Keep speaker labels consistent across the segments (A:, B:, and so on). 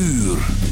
A: uur.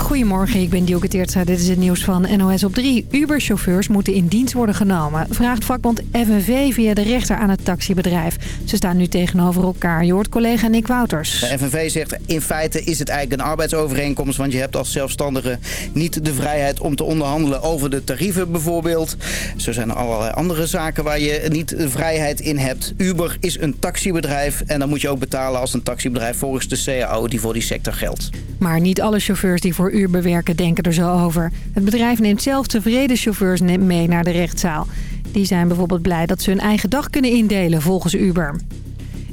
B: Goedemorgen, ik ben Dioke Teertstra. Dit is het nieuws van NOS op 3. Uber-chauffeurs moeten in dienst worden genomen. Vraagt vakbond FNV via de rechter aan het taxibedrijf. Ze staan nu tegenover elkaar. Je hoort collega Nick Wouters.
C: De FNV zegt in feite is het eigenlijk een arbeidsovereenkomst... want je hebt als zelfstandige niet de vrijheid om te onderhandelen over de tarieven bijvoorbeeld. Zo zijn er allerlei andere zaken waar je niet de vrijheid in hebt. Uber is een taxibedrijf en dan moet je ook betalen als een taxibedrijf volgens de CAO die voor die sector geldt.
B: Maar niet alle chauffeurs die voor Uber werken denken er zo over. Het bedrijf neemt zelf tevreden chauffeurs mee naar de rechtszaal. Die zijn bijvoorbeeld blij dat ze hun eigen dag kunnen indelen volgens Uber.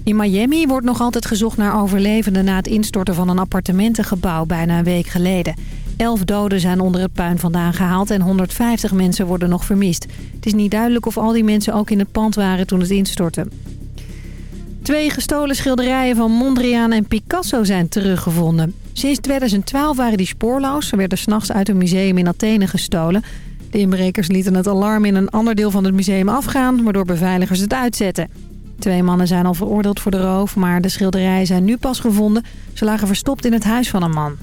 B: In Miami wordt nog altijd gezocht naar overlevenden na het instorten van een appartementengebouw bijna een week geleden. Elf doden zijn onder het puin vandaan gehaald en 150 mensen worden nog vermist. Het is niet duidelijk of al die mensen ook in het pand waren toen het instortte. Twee gestolen schilderijen van Mondriaan en Picasso zijn teruggevonden. Sinds 2012 waren die spoorloos. Ze werden s'nachts uit een museum in Athene gestolen. De inbrekers lieten het alarm in een ander deel van het museum afgaan... waardoor beveiligers het uitzetten. Twee mannen zijn al veroordeeld voor de roof, maar de schilderijen zijn nu pas gevonden. Ze lagen verstopt in het huis van een man.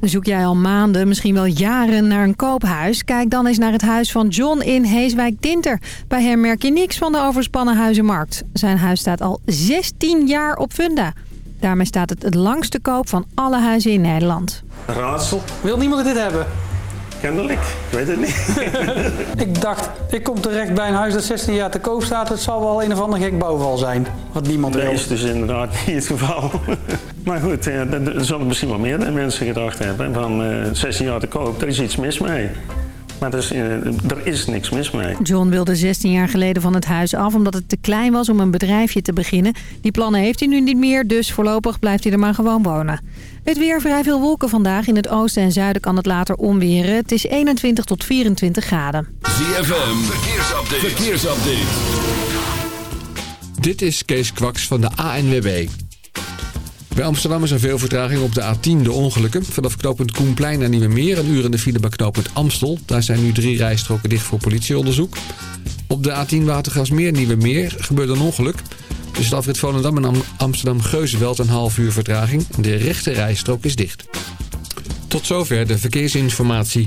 B: Zoek jij al maanden, misschien wel jaren naar een koophuis? Kijk dan eens naar het huis van John in Heeswijk-Dinter. Bij hem merk je niks van de overspannen huizenmarkt. Zijn huis staat al 16 jaar op funda. Daarmee staat het het langste koop van alle huizen in Nederland.
D: Raadsel.
E: Wil niemand dit hebben?
D: Kennelijk. Ik weet het niet.
E: Ik dacht, ik kom terecht bij een huis dat 16 jaar te koop staat. Het zal wel een of ander gek bouwval zijn. Wat niemand
D: Dat
E: wil.
D: is dus inderdaad niet het geval. Maar goed, eh, er er zullen misschien wel meer mensen gedacht hebben van eh, 16 jaar te koop, er is iets mis mee. Maar er is, eh, er is niks mis mee.
B: John wilde 16 jaar geleden van het huis af omdat het te klein was om een bedrijfje te beginnen. Die plannen heeft hij nu niet meer, dus voorlopig blijft hij er maar gewoon wonen. Het weer vrij veel wolken vandaag. In het oosten en zuiden kan het later omweren. Het is 21 tot 24 graden.
A: ZFM, verkeersupdate. verkeersupdate.
F: Dit is Kees Kwaks van de ANWB. Bij Amsterdam is er veel vertraging op de A10, de ongelukken. Vanaf knooppunt Koenplein naar Nieuwemeer, een uur in de file bij knooppunt Amstel. Daar zijn nu drie rijstroken dicht voor politieonderzoek. Op de A10 Watergasmeer Nieuwemeer gebeurde een ongeluk. Tussen de afrit Volendam en Am- Amsterdam-Geuzenveld een half uur vertraging. De rechte rijstrook is dicht. Tot zover de verkeersinformatie.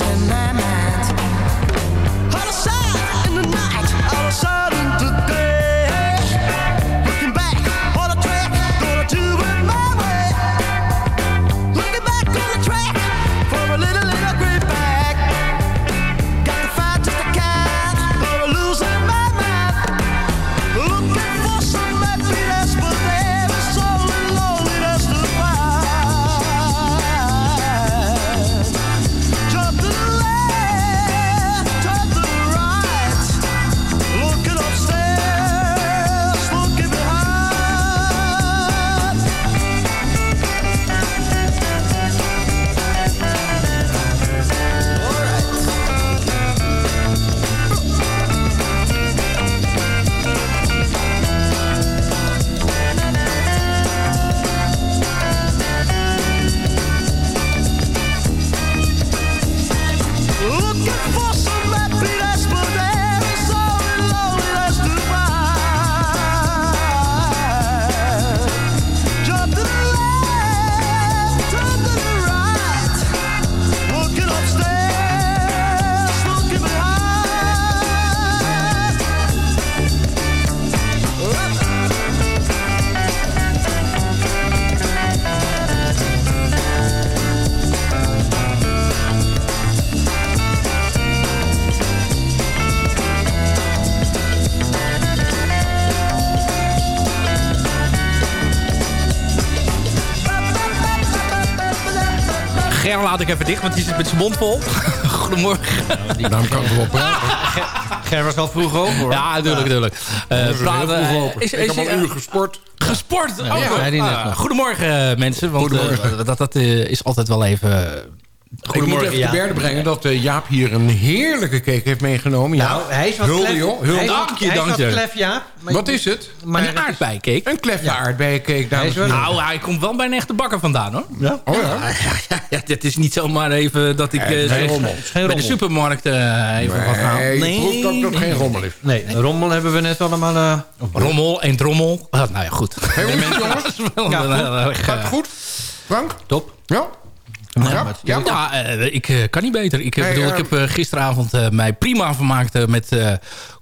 G: in
H: my mind.
I: Laat ik even dicht, want die zit met zijn mond vol. Goedemorgen.
J: Daarom kan ik wel praten.
K: Ger was al vroeg over hoor.
I: Ja, natuurlijk, natuurlijk. Eh,
J: is
I: praten,
J: vroeg
I: eh, is-
J: Ik
I: is-
J: heb al
I: eh,
J: een uur gesport.
I: Gesport? Oh,
K: Ja, die
I: Ah,
K: nog.
I: goedemorgen, eh, mensen. Want eh,
J: Goedemorgen.
I: dat, dat eh, is altijd wel even...
J: ik moet even te berden brengen dat eh, Jaap hier een heerlijke cake heeft meegenomen. Ja.
K: Nou, hij is wat
J: Hulde,
K: klef.
J: joh. Hulde.
K: Hij is
I: Dank je,
K: hij is
I: dank
K: wat
I: je.
K: klef, ja. Maar-
J: Wat is het?
K: Maar
I: een aardbeincake.
J: Een kleffe aardbeincake, dames en heren.
I: Nou, hij komt wel bij een echte bakker vandaan, hoor.
K: Ja?
J: Oh ja?
I: Ja, ja, ja, dit is niet zomaar even dat ik
J: Nee,
I: eh, zeg,
J: rommel.
K: Geen
I: bij de
K: rommel.
I: supermarkt eh, even wat haal.
J: Nee, ik proef dat het geen rommel is.
K: Nee, rommel hebben we net allemaal... eh,
I: Rommel en drommel. Ah, nou ja, goed.
J: Het, jongens?
K: Ja,
I: een
K: goed.
I: heel erg,
J: Gaat het goed? Frank?
K: top.
J: Ja?
K: Ja,
J: Ja?
K: maar het-
J: Ja?
I: Ja, eh, ik eh, kan niet beter. Ik, eh,
J: Nee,
I: bedoel, ik heb gisteravond mij prima vermaakt met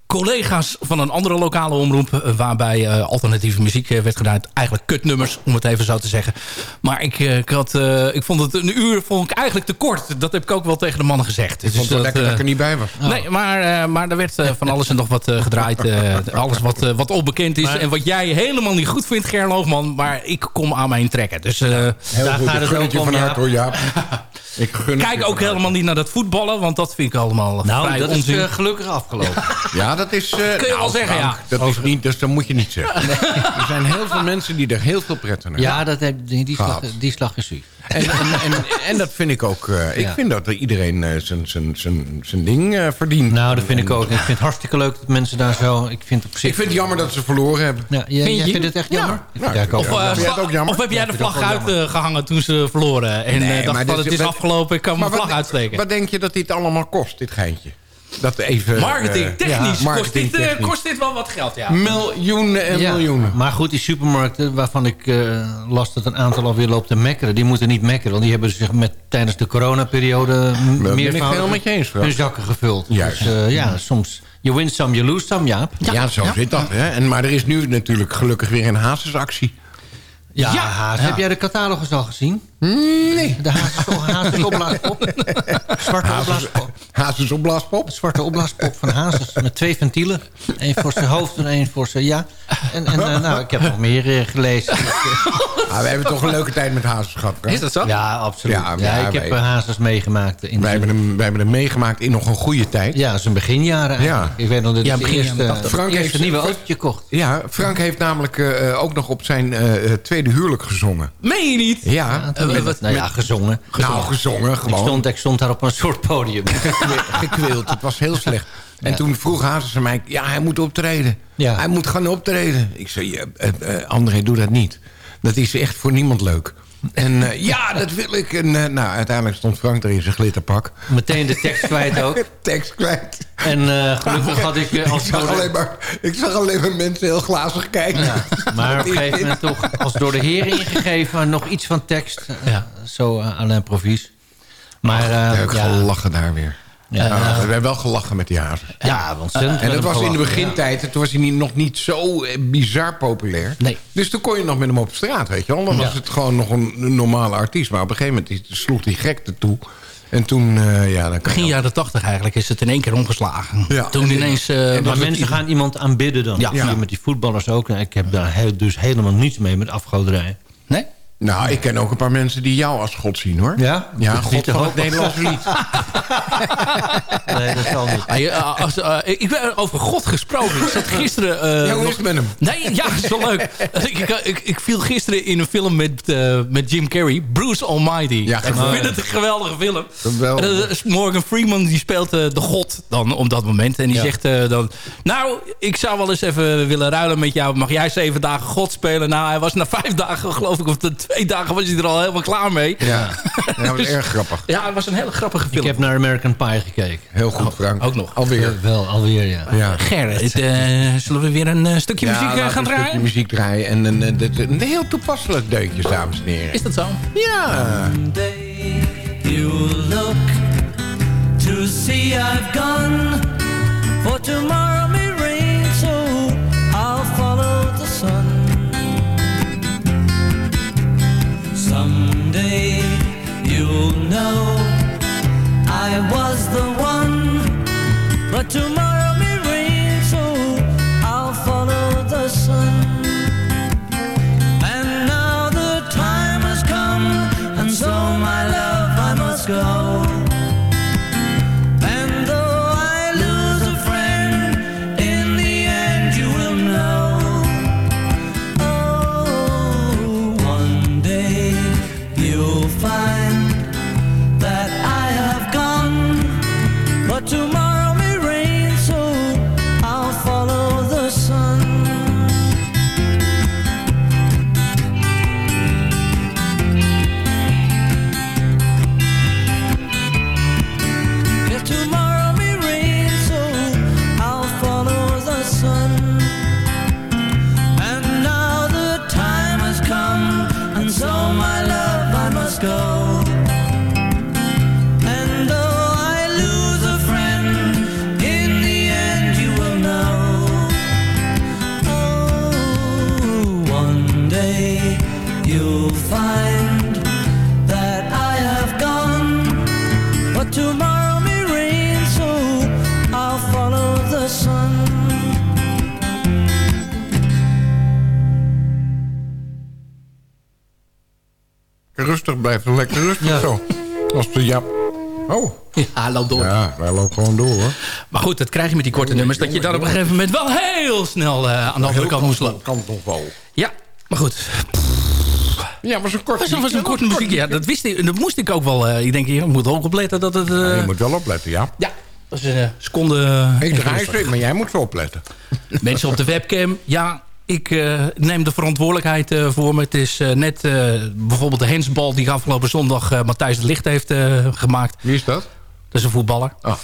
I: collega's van een andere lokale omroep... eh, waarbij eh, alternatieve muziek eh, werd gedaan. Eigenlijk kutnummers, om het even zo te zeggen. Maar ik, eh, ik, had, eh, ik vond het een uur vond ik eigenlijk te kort. Dat heb ik ook wel tegen de mannen gezegd.
J: Ik vond het wel lekker dat ik er niet bij was.
I: Nee, maar, eh, maar er werd van alles en nog wat eh, gedraaid. eh, alles wat, wat onbekend is.
K: Maar-
I: en wat jij helemaal niet goed vindt, Gerloogman. Maar ik kom aan mijn trekken. Dus eh,
J: Heel
K: Daar
J: goed,
K: gaat
J: ik
K: het
J: gun
K: ook
J: het je
K: om,
J: van harte
K: Jaap.
J: hoor, Jaap. Ik gun het je
I: kijk ook helemaal niet naar dat voetballen. Want dat vind ik allemaal
K: Nou,
I: vrij
K: dat is gelukkig afgelopen.
J: Ja, dat is... eh,
I: Kun je wel
J: nou,
I: zeggen,
J: Frank,
I: ja.
J: Dat, is niet, dus dat moet je niet zeggen. Er zijn heel veel mensen die er heel veel pret aan hebben.
K: Ja, dat, heb- die, die, slag,
J: Gehad.
K: die slag is u.
J: En, en, en, en dat vind ik ook... eh, ik
K: Ja.
J: vind dat er iedereen eh, zijn- zijn- zijn zijn ding eh, verdient.
K: Nou, dat vind ik ook. Ik vind het hartstikke leuk dat mensen daar zo... Ik vind, het op zich,
J: Ik vind het jammer dat ze verloren hebben.
K: Ja, jij,
I: Vind
K: jij
I: je?
K: vindt het echt jammer?
J: Ja.
I: Of,
J: jammer?
I: of heb jij de vlag uitgehangen toen ze verloren? En
J: Nee,
I: dacht
J: dit
I: het
J: is-
I: afgelopen, ik kan mijn vlag uitsteken.
J: Wat denk je dat dit allemaal kost, dit geintje? Dat even,
I: Marketing,
J: eh,
I: technisch,
J: ja,
I: kost, dit, eh, kost dit wel wat geld, ja.
J: Miljoenen en
K: Ja,
J: miljoenen.
K: Maar goed, die supermarkten waarvan ik eh, las dat een aantal alweer loopt te mekkeren... die moeten niet mekkeren, want die hebben zich met, tijdens de coronaperiode... m-
J: ben ik
K: meervoudig
J: helemaal met je eens, Frans.
K: hun zakken gevuld.
J: Juist.
K: Dus eh, ja, soms... You win some, you lose some, Jaap.
J: Ja, zo zit dat. Hè? En, maar er is nu natuurlijk gelukkig weer een hazesactie.
K: Ja,
I: Ja,
K: Haas.
I: ja.
K: Heb jij de catalogus al gezien?
J: Nee.
K: De Hazes, Hazes opblaaspop. Zwarte opblaaspop.
J: Hazes opblaaspop.
K: zwarte opblaaspop van Hazes met twee ventielen. Eén voor zijn hoofd en één voor zijn... Ja. En, en eh, nou, ik heb nog meer eh, gelezen.
J: Ah, we hebben toch een leuke tijd met hazes gehad. hè?
I: Is dat zo?
K: ja, absoluut.
J: Ja,
K: Ja,
J: ja,
K: ik heb
J: wij-
K: eh, Hazes meegemaakt. In
J: Wij hebben, hem, wij hebben hem meegemaakt in nog een goede tijd.
K: Ja, zijn beginjaren eigenlijk.
J: Ja.
K: Ik weet nog dat
I: Ja,
K: eerste,
I: 80.
J: Frank
K: eerste
J: heeft-
K: nieuwe
J: Frank-
K: autootje kocht.
J: Ja, Frank heeft namelijk ook nog op zijn tweede huwelijk gezongen.
I: Meen je niet?
J: Ja,
I: Wat-
K: nou ja, gezongen.
J: nou gezongen
K: Ik
J: gewoon.
K: stond, ik stond daar op een soort podium.
J: Gekweeld. Het was heel slecht. En toen vroeg Hazes aan mij, ja, hij moet optreden.
K: Ja.
J: Hij moet gaan optreden. Ik zei, eh, André, doe dat niet. Dat is echt voor niemand leuk. En eh, ja, dat wil ik. En eh, nou, uiteindelijk stond Frank er in zijn glitterpak.
K: Meteen de tekst kwijt ook.
J: tekst kwijt.
K: En eh, gelukkig had ik... als
J: ik, zag alleen maar, ik zag alleen maar mensen heel glazig kijken.
K: Ja, maar op een gegeven moment toch als door de heren ingegeven... nog iets van tekst. Zo aan improvies. Maar uh,
J: Daar heb ik
K: ja,
J: gelachen daar weer.
K: Ja,
J: Ja,
K: nou.
J: we hebben wel gelachen met die hazen.
K: Ja, ontzettend.
J: En dat was in de begintijd, toen was hij niet, nog niet zo eh, bizar populair.
I: Nee.
J: Dus toen kon je nog met hem op straat, weet je wel. Dan was het gewoon nog een, een normale artiest. Maar op een gegeven moment die- sloeg die gekte toe. En toen, eh, ja, dan
I: Begin jaren 80 eigenlijk is het in één keer omgeslagen.
J: Ja.
I: Toen ineens... eh,
K: Maar mensen gaan iemand aanbidden dan.
I: Ja.
K: Ja.
I: Ja.
K: Met die voetballers ook. Ik heb daar heel- dus helemaal niets mee met afgoderij.
J: Nou, ik ken ook een paar mensen die jou als god zien, hoor.
K: Ja?
J: Ja,
K: Dat
J: god van het. Nederlandse lied.
K: Nee, dat zal niet.
I: Ah, ja, als, eh, ik ben over God gesproken. Ik zat gisteren... eh,
J: Ja, hoe is
I: nog-
J: het met hem?
I: Nee, ja, is wel leuk. ik, ik, ik, ik viel gisteren in een film met, eh, met Jim Carrey. Bruce Almighty.
J: Ja,
I: ik vind het een geweldige film. Is Morgan Freeman die speelt eh, de God dan op dat moment. En die
K: Ja.
I: zegt eh, dan... Nou, ik zou wel eens even willen ruilen met jou. Mag jij zeven dagen God spelen? Nou, hij was na vijf dagen, geloof ik, of de twee dagen was hij er al helemaal klaar mee.
J: Ja, ja dat was erg grappig.
I: Ja, het was een hele grappige
K: Ik
I: film.
K: heb naar American Pie gekeken.
J: Heel goed, Frank.
I: ook nog.
J: Alweer.
K: Wel, alweer, ja.
J: Ja.
I: Gerrit, eh, zullen we weer een eh, stukje
J: Ja,
I: muziek eh, gaan
J: een stukje
I: draaien?
J: muziek draaien. En een, een, een, een heel toepasselijk deuntje, dames en heren.
I: Is dat zo?
J: Ja.
G: You look to see I've gone, for tomorrow know I was the one, but tomorrow may rain, so I'll follow the sun. And now the time has come, and so my love I must go.
J: Wij lopen gewoon door hoor.
I: Maar goed, dat krijg je met die korte nummers. Dat je dan op een gegeven moment wel heel snel eh, aan de andere kant moest lopen.
J: Kan toch wel.
I: Ja, maar goed.
J: Ja, was een kort
I: Dat was een korte muziek. Ja, dat wist ik. Dat moest ik ook wel. eh, ik denk, je moet ook opletten dat het... eh,
J: Ja, je moet wel opletten, ja.
I: Ja, dat is een seconde...
J: Ik draai maar jij moet zo opletten.
I: Mensen op de webcam, ja, ik eh, neem de verantwoordelijkheid eh, voor me. Het is net eh, bijvoorbeeld de hensbal die afgelopen zondag eh, Matthijs de Licht heeft eh, gemaakt.
J: Wie is dat?
I: Dat is een voetballer.
J: Oh.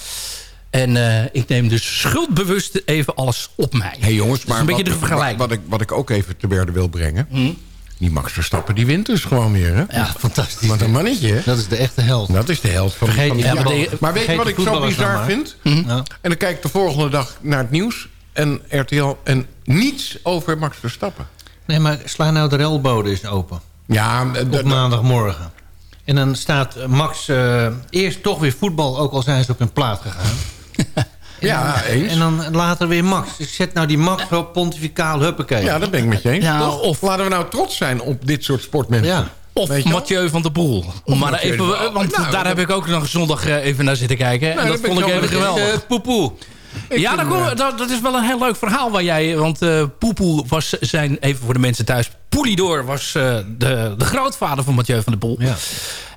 I: En eh, ik neem dus schuldbewust even alles op mij.
J: Hé hey jongens, maar
I: een beetje
J: wat,
I: de vergelijking.
J: Wat, wat, ik, wat ik ook even te berde wil brengen. Die Max Verstappen, die wint dus gewoon weer, hè?
I: Ja,
K: Fantastisch.
J: Wat een mannetje, hè?
K: Dat is de echte held.
J: Dat is de helft van,
K: Vergeet
J: van de
I: Ja, maar de-
J: Maar weet je wat ik zo bizar
K: nou
J: vind?
K: Ja.
J: En dan kijk ik de volgende dag naar het nieuws... en RTL en niets over Max Verstappen.
K: Nee, maar sla nou de relbode eens open.
J: Ja,
K: Op maandagmorgen. En dan staat eh, Max eh, eerst toch weer voetbal, ook al zijn ze op hun plaat gegaan.
J: ja eens.
K: En dan later weer Max. Dus zet nou die Max op pontificaal huppakee.
J: Ja, dat ben ik met je eens.
I: Ja,
J: toch?
I: of-
J: laten we nou trots zijn op dit soort sportmensen.
K: Ja.
I: Of? Mathieu van der Poel. Om maar even,
J: oh,
I: want
J: nou,
I: daar heb ik ook nog zondag eh, even naar zitten kijken. en dat vond
J: ik
I: even geweldig. Poepoe. Ja, dat, kom-
J: eh,
I: dat, dat is wel een heel leuk verhaal waar jij... Want eh Poepoe was zijn, even voor de mensen thuis... Poelidor was eh, de, de grootvader van Mathieu van der Poel.
K: Ja.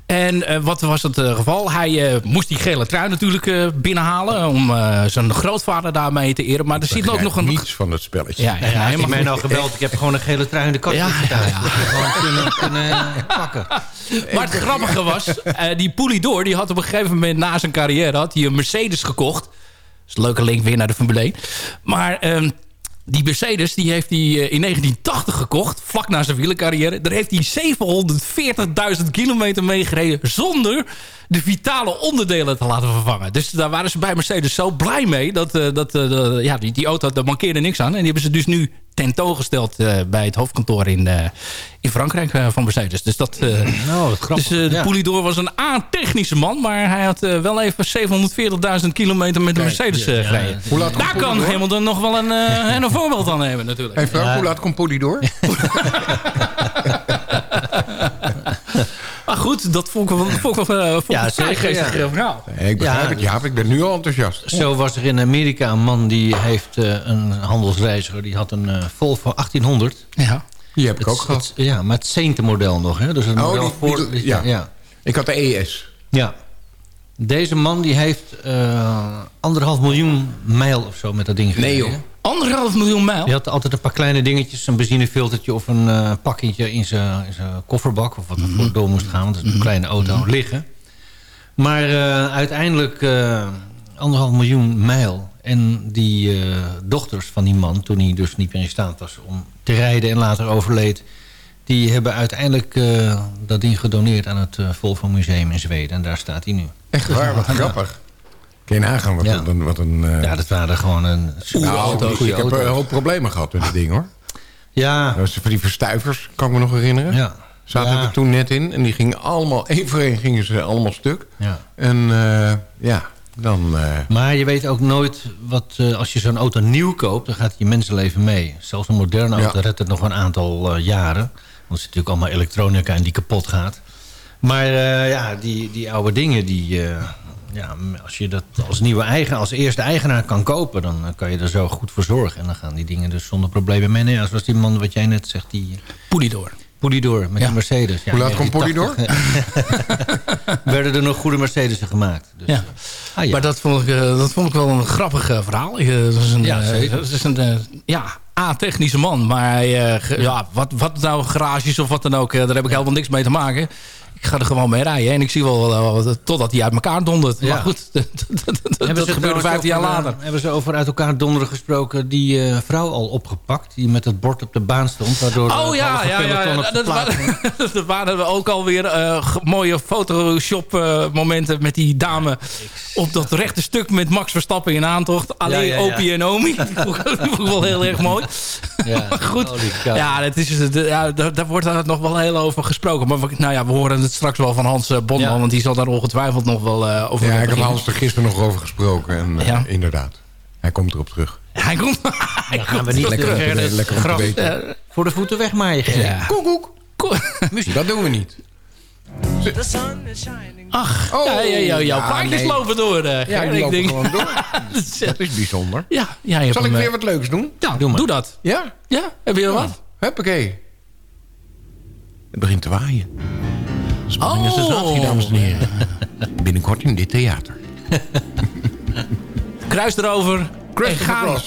I: En eh, wat was het geval? Hij eh, moest die gele trui natuurlijk eh, binnenhalen... om eh, zijn grootvader daarmee te eren. Maar er zit ook nog een...
J: niets van het spelletje.
I: Ja, ja,
K: Ja,
I: helemaal
K: je mij nou gebeld, ik heb gewoon een gele trui in de kast
I: Ja,
K: thuis.
I: ja,
K: gewoon kunnen, kunnen pakken.
I: Maar het grappige was, eh, die Poulidor die had op een gegeven moment na zijn carrière had hij een Mercedes gekocht. Is een leuke link weer naar de Formule 1. Maar ehm, die Mercedes die heeft hij eh, in 1980 gekocht, vlak na zijn wielercarrière. Daar heeft hij 740.000 kilometer mee gereden zonder de vitale onderdelen te laten vervangen. Dus daar waren ze bij Mercedes zo blij mee. Dat, eh, dat eh, ja, die, die auto, daar mankeerde niks aan. En die hebben ze dus nu tentoongesteld eh, bij het hoofdkantoor in, eh, in Frankrijk eh, van Mercedes. Dus dat... eh,
K: Nou, wat grappig.
I: dus de
K: Ja.
I: Poulidor was een A-technische man, maar hij had wel even 740.000 kilometer met de Mercedes
K: ja,
I: gereden.
J: Hoe laat
I: Daar kan
J: Poulidor?
I: Hamilton nog wel een, eh, een voorbeeld aan nemen natuurlijk.
J: Frank, hoe laat komt Polly door?
I: Maar goed, dat vond ik wel, vond ik wel, eh, vond ik
K: Ja,
I: een vrij
K: zeker,
I: geestig
K: ja.
I: verhaal.
J: Nee, ik begrijp
K: Ja.
J: het, Jaap. Ik ben nu al enthousiast.
K: Zo was er in Amerika een man die heeft eh, een handelsreiziger. Die had een eh, Volvo 1800.
I: Ja.
J: Die heb ik ook
K: Het-
J: gehad.
K: het- ja, maar het Sainte model nog. Hè? Dus een
J: Oh,
K: model
J: die-
K: voor...
J: die- ja.
K: ja.
J: Ik had de ES.
K: Ja. Deze man die heeft eh, anderhalf miljoen mijl of zo met dat ding gereden.
J: Nee, joh.
I: Anderhalf miljoen mijl.
K: Die had altijd een paar kleine dingetjes. Een benzinefiltertje of een eh pakketje in zijn kofferbak. Of wat er voor door moest gaan. Want het is een kleine auto liggen. Maar eh, uiteindelijk eh, anderhalf miljoen mijl. En die dochters van die man, toen hij dus niet meer in staat was om te rijden en later overleed... die hebben uiteindelijk dat ding gedoneerd aan het Volvo Museum in Zweden. En daar staat hij nu.
J: Echt waar, wat grappig. Kun je nagaan wat
K: Ja.
J: een... Wat een eh,
K: Ja, dat waren gewoon een
J: nou,
K: auto.
J: ik heb een hoop problemen gehad met het ding, hoor.
K: Ja,
J: Dat was van die verstuivers, kan ik me nog herinneren.
K: ja.
J: Zaten
K: Ja.
J: er toen net in. En die gingen allemaal, één voor één gingen ze allemaal stuk.
K: Ja.
J: En eh, ja, dan... eh,
K: Maar je weet ook nooit wat... als je zo'n auto nieuw koopt, dan gaat je mensenleven mee. Zelfs een moderne auto redt het nog een aantal jaren. Want er zit natuurlijk allemaal elektronica en die kapot gaat. Maar ja, die, die oude dingen, die... eh, ja, als je dat als nieuwe eigen, als eerste eigenaar kan kopen... dan eh, kan je er zo goed voor zorgen. En dan gaan die dingen dus zonder problemen mee. Ja, zoals die man wat jij net zegt, die
I: Poulidor.
K: Polydor met
I: Ja.
K: die Mercedes. Ja,
J: Hoe laat komt
K: 1980 werden er nog goede Mercedes'en gemaakt. Dus,
I: Ja.
K: ah, ja.
I: Maar dat vond, ik, eh, dat vond ik wel een grappig eh, verhaal. Eh, dat is een,
K: Ja,
I: eh, dat is een eh, ja, A-technische man. Maar eh, ja, wat, wat nou garages of wat dan ook, eh, daar heb ik helemaal niks mee te maken. Ik ga er gewoon mee rijden. En ik zie wel eh, wat- totdat hij uit elkaar dondert.
K: Ja.
I: Maar goed, dat, dat, dat, dat gebeurde
K: trouwens
I: 15 jaar
K: eh,
I: later.
K: Hebben ze over uit elkaar donderen gesproken... die eh, vrouw al opgepakt, die met het bord op de baan stond... waardoor
I: Oh ja, ja, ja, Dat, waren, dat waren we ook alweer eh, mooie Photoshop eh, momenten met die dame op dat rechte stuk met Max Verstappen in aantocht. Alleen. Opie en Omi. Dat vond ik- dat wel heel erg mooi.
K: Ja,
I: goed, ja, dat is, ja, daar, daar wordt daar nog wel heel over gesproken. Maar nou ja, we horen het straks wel van Hans eh, Botman,
K: Ja.
I: want die zal daar ongetwijfeld nog wel eh, over
J: ja, ik heb. Hans er gisteren nog over gesproken. En eh,
I: Ja.
J: inderdaad, hij komt erop terug.
I: Hij komt, hij
K: Dan gaan
I: komt
K: we niet
J: Lekker, lekker
K: gras, voor de voeten wegmaaien.
I: Ja.
J: Koekoek. Dat doen we niet.
I: Ach,
J: Oh,
I: ja, ja, ja, jouw
J: ja,
I: plaatjes
J: nee.
I: lopen door.
J: Ja,
I: ik
J: lopen
I: denk,
J: gewoon door.
I: dat is,
J: Dat is bijzonder.
I: ja, ja,
J: Zal ik weer wat leuks doen?
I: Ja,
K: Doe maar.
I: doe dat.
J: Ja?
I: Ja, heb je er wat?
J: Huppakee. Het begint te waaien. Spanning
I: Oh.
J: en sensatie, dames en heren. Binnenkort in dit theater.
I: Kruis erover. en
J: Christopher
I: gaan.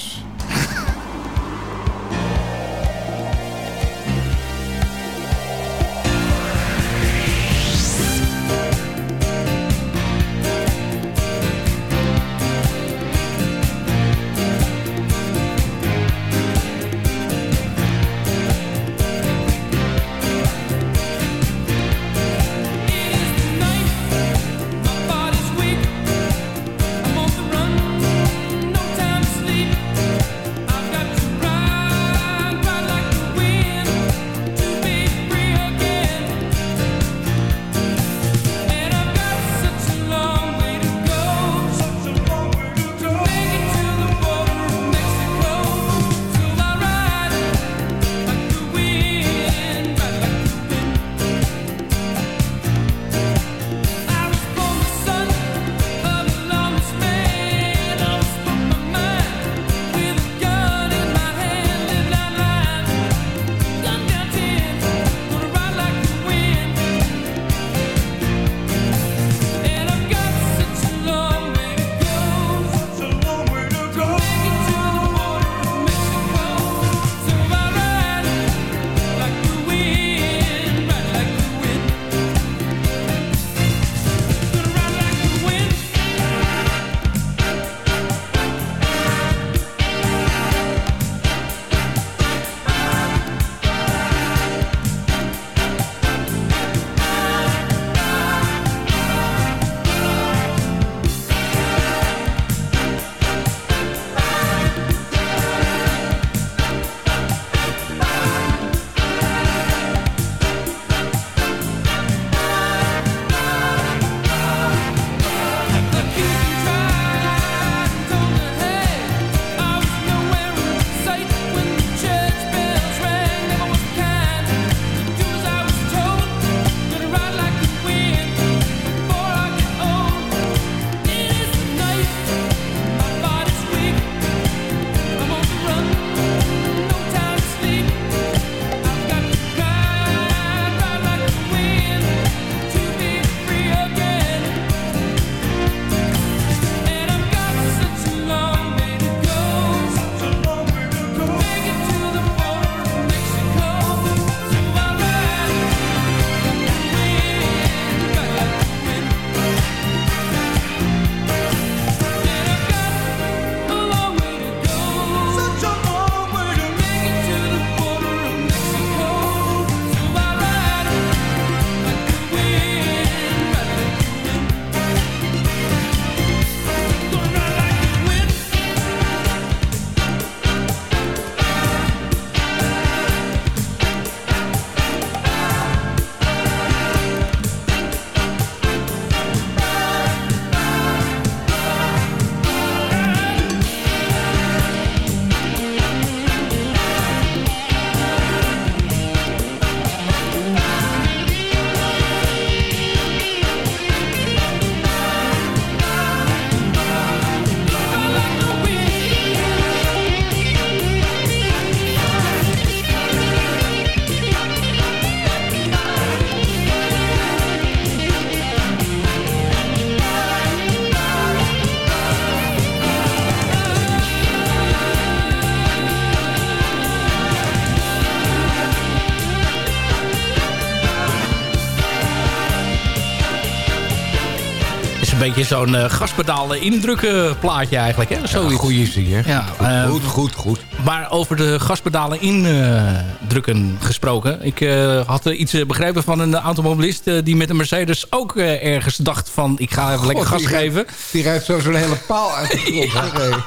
I: Beetje zo'n uh, gaspedaal indrukken plaatje eigenlijk. Hè? Zo
J: ja, goeie zie je.
I: Ja,
J: uh, goed, goed, goed.
I: Maar over de gaspedalen indrukken gesproken. Ik uh, had iets begrepen van een automobilist... die met een Mercedes ook ergens dacht van... ik ga even lekker gas
J: die
I: geven.
J: Die rijdt zo zo'n hele paal uit de grond.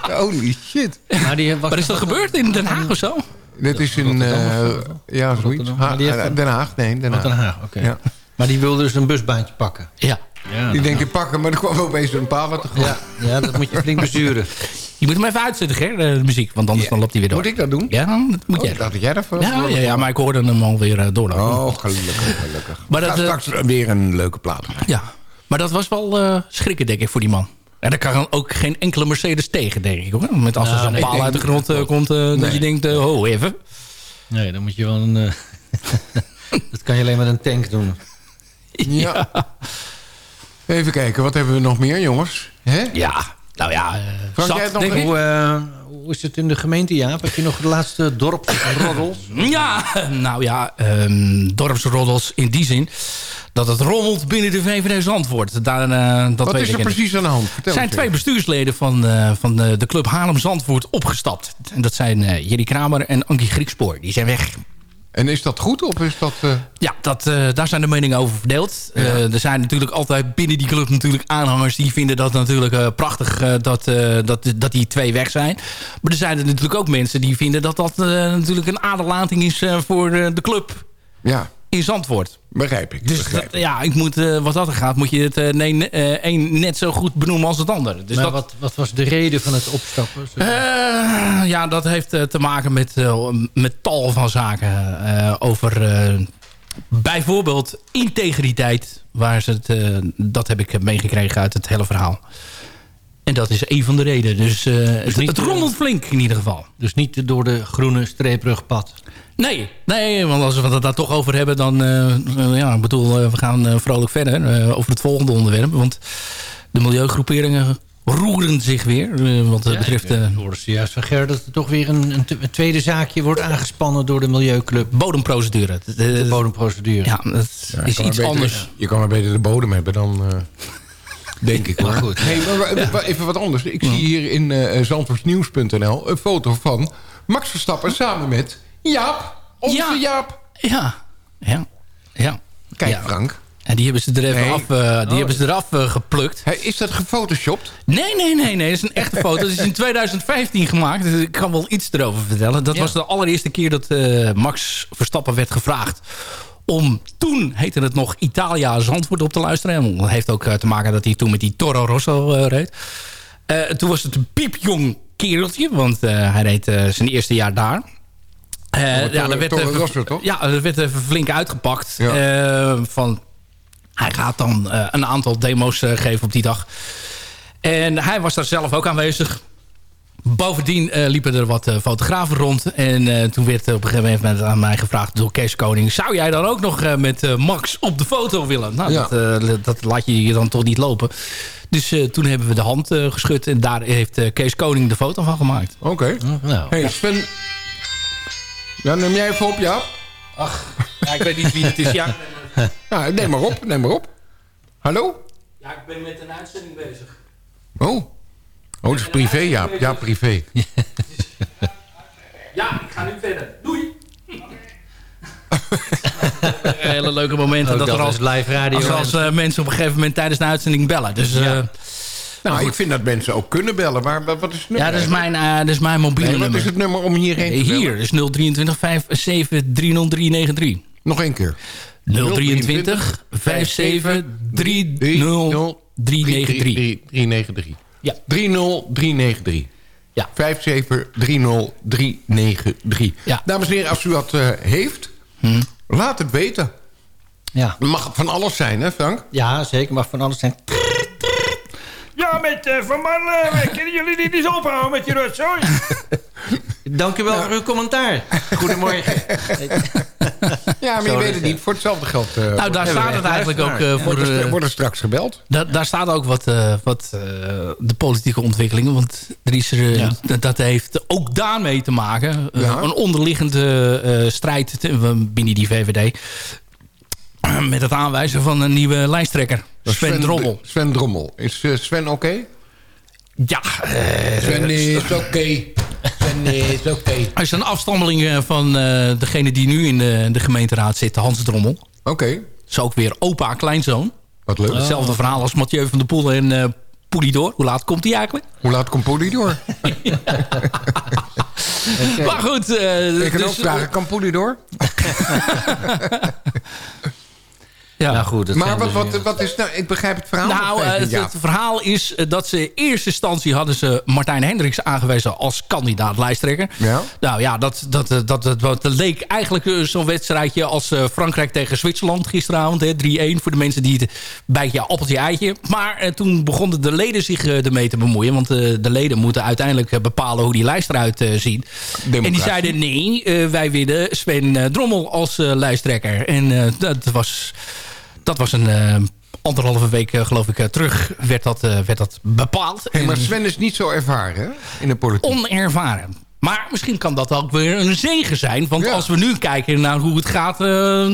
J: ja. Holy shit.
I: Maar, die, maar is dat gebeurd in Den Haag of zo?
J: Dit is in... ja, zoiets. Ha Den Haag, nee, Den Haag.
K: Den Haag, oké. Okay. Ja. Maar die wilde dus een busbaantje pakken.
I: Ja.
J: Ja die denken pakken, maar er kwam opeens een paal uit de grond.
K: Ja, ja, dat moet je flink besturen.
I: Je moet hem even uitzetten, hè, de muziek. Want anders
J: ja.
I: dan loopt hij weer door.
J: Moet ik dat doen?
I: Ja, dat moet
J: oh,
I: jij
J: dat jij ervoor
I: ja, ja, ja, maar ik hoorde hem alweer uh, doorlopen.
J: Oh, gelukkig, gelukkig.
I: Maar
J: dat, uh, straks weer een leuke plaat.
I: Ja, maar dat was wel uh, schrikken, denk ik, voor die man. En daar kan ook geen enkele Mercedes tegen, denk ik. Hoor. Met als er zo'n nee, paal uit de grond uh, komt, nee. dat je denkt, uh, ho, even.
K: Nee, dan moet je wel een... Uh, dat kan je alleen met een tank doen.
J: Ja. Even kijken, wat hebben we nog meer, jongens? Hè?
I: Ja, nou ja... Uh,
J: Frank,
I: zat,
J: nog.
K: Hoe, uh, hoe is het in de gemeente, Jaap? Heb je nog de laatste dorpsroddels?
I: Ja, nou ja, um, dorpsroddels in die zin... dat het rommelt binnen de VVD Zandvoort. Daar, uh, dat
J: Wat
I: weet
J: is er
I: ik
J: precies aan de hand?
I: Er zijn twee bestuursleden van, uh, van de, de club Haarlem Zandvoort opgestapt. En dat zijn uh, Jerry Kramer en Ankie Griekspoor. Die zijn weg.
J: En is dat goed of is dat... Uh...
I: Ja, dat, uh, daar zijn de meningen over verdeeld. Ja. Uh, er zijn natuurlijk altijd binnen die club natuurlijk aanhangers... die vinden dat natuurlijk prachtig dat, dat, dat die twee weg zijn. Maar er zijn er natuurlijk ook mensen die vinden... dat dat natuurlijk een aderlating is voor de club
J: ja.
I: In Zandvoort.
J: Begrijp ik.
I: Dus
J: begrijp
I: dat, ja, ik moet, wat dat er gaat, moet je het uh, nee, uh, een net zo goed benoemen als het ander. Dus
K: maar
I: dat,
K: wat, wat was de reden van het opstappen?
I: Uh, ja, dat heeft te maken met, met tal van zaken. over bijvoorbeeld integriteit. Waar ze het, dat heb ik meegekregen uit het hele verhaal. En dat is een van de redenen. Dus, dus het, het rommelt flink in ieder geval.
K: Dus niet door de groene streeprugpad.
I: Nee, nee, want als we het daar toch over hebben... dan, uh, ja, ik bedoel, uh, we gaan uh, vrolijk verder over het volgende onderwerp. Want de milieugroeperingen roeren zich weer. wat ja, betreft...
K: Ik hoorde juist van Ger dat er toch weer een, een, tweede zaakje wordt aangespannen... door de Milieuclub.
I: Bodemprocedure.
K: De, de, de bodemprocedure.
I: Ja, dat ja, is iets
J: beter,
I: anders.
J: Je kan maar beter de bodem hebben dan... Denk ik hoor.
K: goed.
J: Hey, maar. Even wat anders. Ik zie hier in uh, zandvoortsnieuws.nl een foto van Max Verstappen samen met Jaap. Onze
I: ja.
J: Jaap.
I: Ja. Ja. ja.
J: Kijk
I: ja.
J: Frank.
I: En die hebben ze er even
J: Nee.
I: af, uh, die
J: Oh.
I: hebben ze eraf uh, geplukt.
J: Hey, is dat gefotoshopt?
I: Nee, nee, nee, nee. Dat is een echte foto. Dat is in 2015 gemaakt. Dus ik kan wel iets erover vertellen. Dat
K: Ja.
I: was de allereerste keer dat uh, Max Verstappen werd gevraagd om toen heette het nog Italia Zandvoort op te luisteren. En dat heeft ook uh, te maken dat hij toen met die Toro Rosso uh, reed. Uh, toen was het een piepjong kereltje, want hij reed zijn eerste jaar daar.
J: Oh,
I: ja, daar werd,
J: Rosso, toch?
I: Ja, dat werd even flink uitgepakt.
J: Ja.
I: Eh, van, hij gaat dan eh, een aantal demo's eh, geven op die dag. En hij was daar zelf ook aanwezig. Bovendien eh, liepen er wat eh, fotografen rond. En eh, toen werd op een gegeven moment aan mij gevraagd door Kees Koning... zou jij dan ook nog eh, met Max op de foto willen? Nou,
J: Ja.
I: dat, eh, dat laat je je dan toch niet lopen. Dus eh, toen hebben we de hand eh, geschud. En daar heeft eh, Kees Koning de foto van gemaakt.
J: Oké.
K: Nou,
J: Hey, Sven. Ja, neem jij even op, Jaap?
I: Ach, ja, ik weet niet wie het is. Ja,
J: Ja, neem maar op, neem maar op. Hallo?
I: ja ik ben met een uitzending bezig.
J: Oh. Oh, dat is privé, Jaap. Ja, privé.
I: Ja, ik ga nu verder. Doei! Hele leuke momenten
K: ook
I: dat,
K: dat
I: er als,
K: is live radio.
I: als, als eh, mensen op een gegeven moment tijdens de uitzending bellen. Dus eh, ja,
J: Nou, ik vind dat mensen ook kunnen bellen. Maar wat is het nummer?
I: dat, is mijn, eh, dat is mijn mobiele
J: Nee, wat
I: nummer.
J: is het nummer om hierheen te bellen?
I: Hier is 023 57 30393.
J: Nog één keer.
I: 023 57 30393.
J: 393.
I: Ja.
J: 30393.
I: Ja.
J: 5730393.
I: Ja.
J: Dames en heren, als u dat eh, heeft, laat het weten.
K: Ja.
J: Het mag van alles zijn, hè Frank?
K: ja, zeker. Mag van alles zijn.
H: Ja, met eh, Van Marlen, kunnen jullie dit eens ophouden met je rotzooi?
K: Dank u wel voor uw commentaar. Goedemorgen.
J: Ja, maar je weet het niet. Voor hetzelfde geld eh,
I: Nou, daar staat het eigenlijk ook eh, voor
J: wordt, er,
I: de...
J: wordt er straks gebeld.
I: Daar, daar staat ook wat, eh, wat eh, de politieke ontwikkelingen. Want er is er,
K: Ja.
I: dat- heeft ook daarmee te maken.
J: Ja.
I: een onderliggende eh, strijd binnen die VVD. met het aanwijzen van een nieuwe lijsttrekker. Sven, Drommel.
J: Sven Drommel. Is Sven oké?
I: Ja.
J: Sven is oké. Sven is oké.
I: Hij is een afstammeling van eh, degene die nu in de, de gemeenteraad zit, Hans Drommel.
J: Oké.
I: Is ook weer opa kleinzoon.
J: Wat leuk.
I: Hetzelfde verhaal als Mathieu van der Poel en eh Poelidor. Hoe laat komt hij eigenlijk?
J: Hoe laat komt Poelie door?
I: Maar goed. eh,
J: Ik kan
I: dus-
J: ook vragen, kan Poelie door?
I: Ja.
K: Nou goed, dat
J: Maar wat,
K: dus-
J: wat, wat is nou... Ik begrijp het verhaal
I: Nou, eh, het,
J: niet,
I: het verhaal is eh, dat ze in eerste instantie hadden ze Martijn Hendricks aangewezen als kandidaat lijsttrekker.
J: Ja?
I: Nou ja, dat, dat, dat, dat, dat, leek eigenlijk eh, zo'n wedstrijdje als eh, Frankrijk tegen Zwitserland gisteravond. hè, 3-1 voor de mensen die het bijtje appeltje eitje. Maar eh, toen begonnen de leden zich eh, ermee te bemoeien. Want eh, de leden moeten uiteindelijk bepalen hoe die lijst eruit eh, ziet. En die zeiden nee, wij willen Sven Drommel als eh, lijsttrekker. En eh, dat was... Dat was een eh, anderhalve week, eh, geloof ik, eh, terug werd dat, werd dat bepaald.
J: Hey, maar
I: En
J: Sven is niet zo ervaren hè, in de politiek.
I: onervaren. Maar misschien kan dat ook weer een zegen zijn. Want als we nu kijken naar hoe het gaat...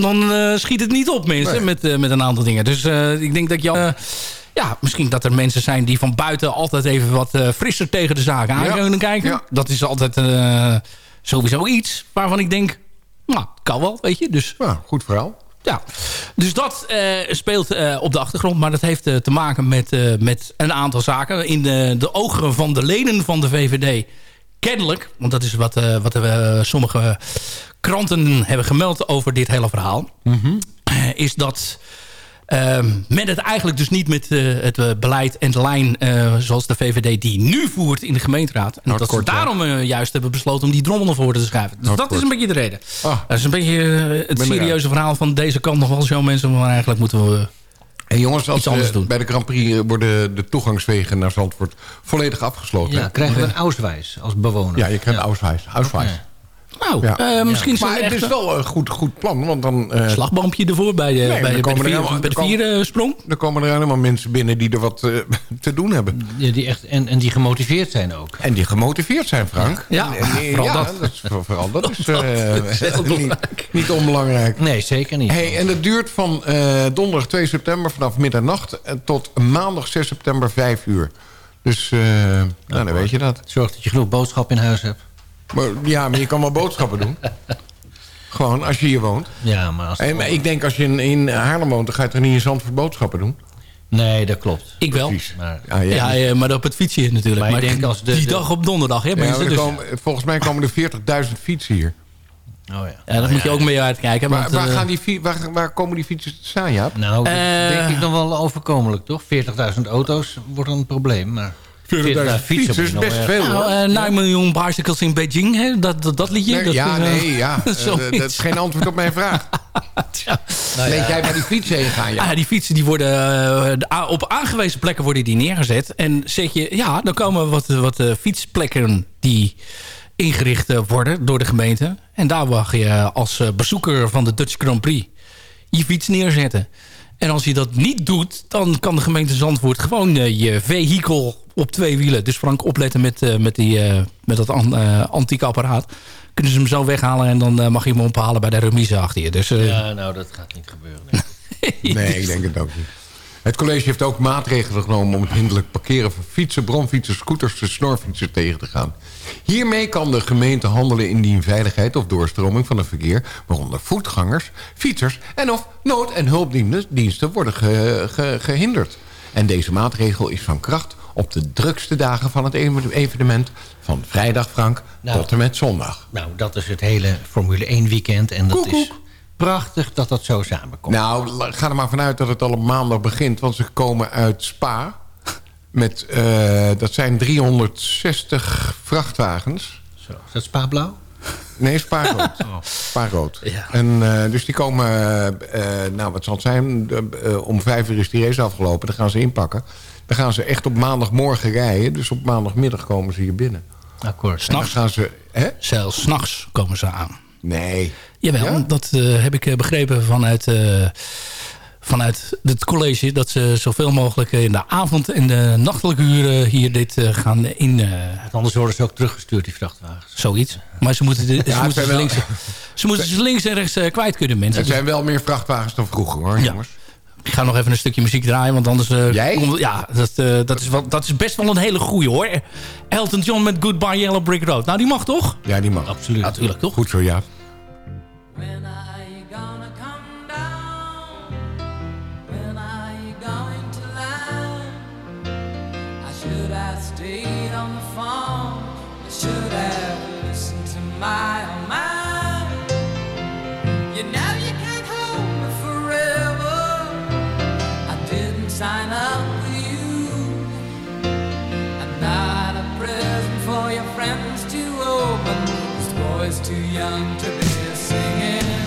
I: dan schiet het niet op, mensen,
J: Nee.
I: met, met een aantal dingen. Dus ik denk dat je... eh, ja, misschien dat er mensen zijn die van buiten altijd even wat frisser tegen de zaken aan
J: Ja.
I: kunnen kijken.
J: Ja.
I: Dat is altijd sowieso iets waarvan ik denk... Nou, kan wel, weet je. Dus
J: Ja, goed verhaal.
I: Ja, dus dat eh, speelt eh, op de achtergrond. Maar dat heeft eh, te maken met, met een aantal zaken. In de, de ogen van de leden van de VVD. Kennelijk, want dat is wat, wat sommige kranten hebben gemeld over dit hele verhaal. eh, Is dat eh, men het eigenlijk dus niet met eh, het eh, beleid en de lijn... eh, zoals de VVD die nu voert in de gemeenteraad. En dat ze daarom juist hebben besloten om die drommel naar voren te schuiven. Dus dat is een beetje de reden.
J: Ah.
I: Dat is een beetje het
J: Ben
I: serieuze verhaal van deze kant nog wel zo mensen. Maar eigenlijk moeten we...
J: En jongens, als
I: Iets anders doen.
J: bij de Grand Prix worden de toegangswegen naar Zandvoort volledig afgesloten.
K: Ja, krijgen we een auswijs als bewoner.
J: Ja, je krijgt auswijs. auswijs.
I: Nou,
J: Ja.
I: eh, misschien
J: Maar het is
I: echt
J: wel een goed, goed plan, want dan... eh,
I: slagboompje ervoor bij de,
J: Nee,
I: bij,
J: dan
I: bij
J: komen
I: de,
J: er
I: vier,
J: helemaal-
I: bij de
J: dan komen-
I: viersprong.
J: Dan komen er helemaal mensen binnen die er wat eh, te doen hebben.
K: Ja, die echt, en, en die gemotiveerd zijn ook.
J: En die gemotiveerd zijn, Frank.
I: Ja,
J: En
I: vooral dat.
J: is, vooral dat is, eh, niet,
I: belangrijk.
J: niet onbelangrijk.
K: Nee, zeker niet.
J: Hey, en het duurt van eh, donderdag 2 september vanaf middernacht... eh, tot maandag 6 september 5 uur. Dus, eh, nou, dan weet je dat.
K: Zorg dat je genoeg boodschap in huis hebt.
J: Maar, ja, maar je kan wel boodschappen doen. Gewoon, als je hier woont.
K: Ja, maar als...
J: En, maar ik denk, als je in, in Haarlem woont... dan ga je toch niet in Zandvoort boodschappen doen?
K: Nee, dat klopt.
I: Ik wel.
K: Maar,
J: Ja,
I: maar op het fietsje natuurlijk.
K: Maar
I: Maar,
K: ik denk als de-
I: die
K: de-
I: dag op donderdag, hè
J: Ja,
I: mensen.
J: maar er
I: dus,
J: komen, volgens mij komen er 40.000 fietsen hier.
K: oh ja.
I: ja, daar moet je ook mee uitkijken.
J: Waar,
I: want,
J: waar,
I: eh,
J: gaan die, waar, waar komen die fietsen te staan, Jaap?
K: Nou, dat
I: Eh.
K: denk ik nog wel overkomelijk, toch? 40.000 auto's wordt een probleem, maar... 40.000
J: fietsen is best
K: wel
J: veel,
I: nou, eh 9 miljoen bicycles in Beijing, hè? Dat, dat, dat liedje.
J: Nee,
I: dat
J: ja,
I: is, eh,
J: nee, ja. Eh, dat is geen antwoord op mijn vraag.
I: Tja.
J: Weet jij waar die fietsen heen gaan, ja?
I: Ah, die fietsen die worden eh, op aangewezen plekken worden die neergezet. En zet je, ja, dan komen wat, wat eh, fietsplekken die ingericht worden door de gemeente. En daar mag je als eh, bezoeker van de Dutch Grand Prix je fiets neerzetten. En als je dat niet doet, dan kan de gemeente Zandvoort gewoon eh, je vehikel op twee wielen. Dus Frank, opletten met, eh, met, die, eh, met dat an, eh, antieke apparaat. Kunnen ze hem zo weghalen en dan eh, mag je hem ophalen bij de remise achter je. Dus, eh,
K: Ja, nou, dat gaat niet gebeuren. nee.
J: Nee, ik denk het ook niet. Het college heeft ook maatregelen genomen om het hinderlijk parkeren van fietsen, bromfietsen, scooters en snorfietsen tegen te gaan. Hiermee kan de gemeente handelen indien veiligheid of doorstroming van het verkeer, waaronder voetgangers, fietsers en of nood- en hulpdiensten worden ge- ge- gehinderd. En deze maatregel is van kracht op de drukste dagen van het evenement van vrijdag, Frank,
K: Nou.
J: tot en met zondag.
K: Nou, dat is het hele Formule 1 weekend. En dat
J: Koek,
K: is prachtig dat dat zo samenkomt.
J: Nou, ga er maar vanuit dat het al op maandag begint. Want ze komen uit Spa. Met, eh, dat zijn 360 vrachtwagens.
K: Zo, is dat Spa Blauw?
J: Nee, Spa-rood. Spa-rood. En, eh, dus die komen, eh, nou wat zal het zijn, om vijf uur is die race afgelopen. Dan gaan ze inpakken. Dan gaan ze echt op maandagmorgen rijden. Dus op maandagmiddag komen ze hier binnen.
K: Akkoord.
J: Dan gaan ze... Hè?
I: Zelfs s'nachts komen ze aan.
J: Nee.
I: Jawel,
J: Ja?
I: dat eh, heb ik begrepen vanuit, eh, vanuit het college... dat ze zoveel mogelijk in de avond en de nachtelijke uren hier dit eh, gaan in... eh,
K: Anders worden ze ook teruggestuurd, die vrachtwagens.
I: Zoiets. Maar ze moeten, de,
J: Ja,
I: ze, moeten ze, links, ze moeten ze links en rechts eh, kwijt kunnen, mensen.
J: Het zijn wel meer vrachtwagens dan vroeger hoor, jongens.
I: Ik ga nog even een stukje muziek draaien, want anders... eh,
J: Jij?
I: komt- ja, dat, eh, dat, is wel, dat is best wel een hele goeie, hoor. Elton John met Goodbye Yellow Brick Road. Nou, die mag toch?
J: Ja, die mag.
K: Absoluut.
I: Natuurlijk, toch?
J: Goed zo, ja.
G: Too young to be singing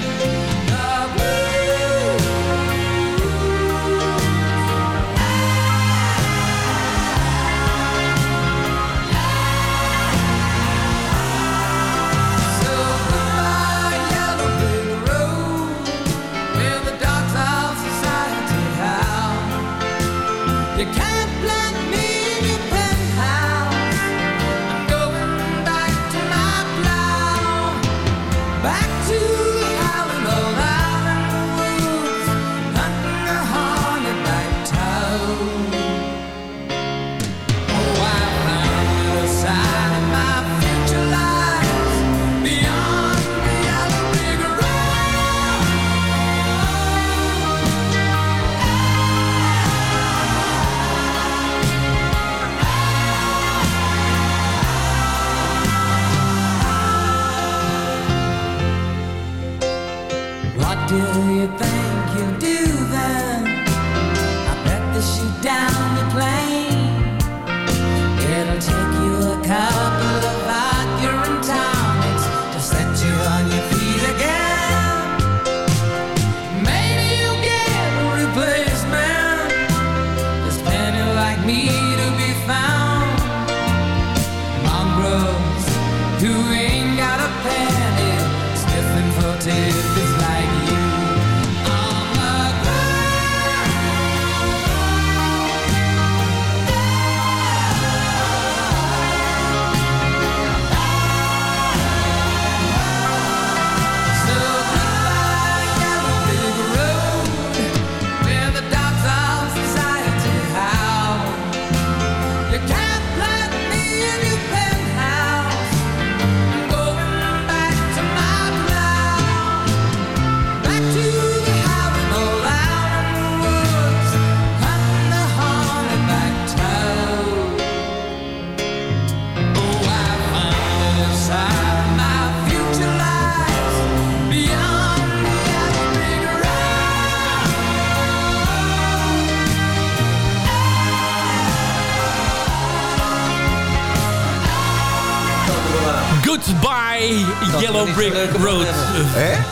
G: Yellow Brick Road.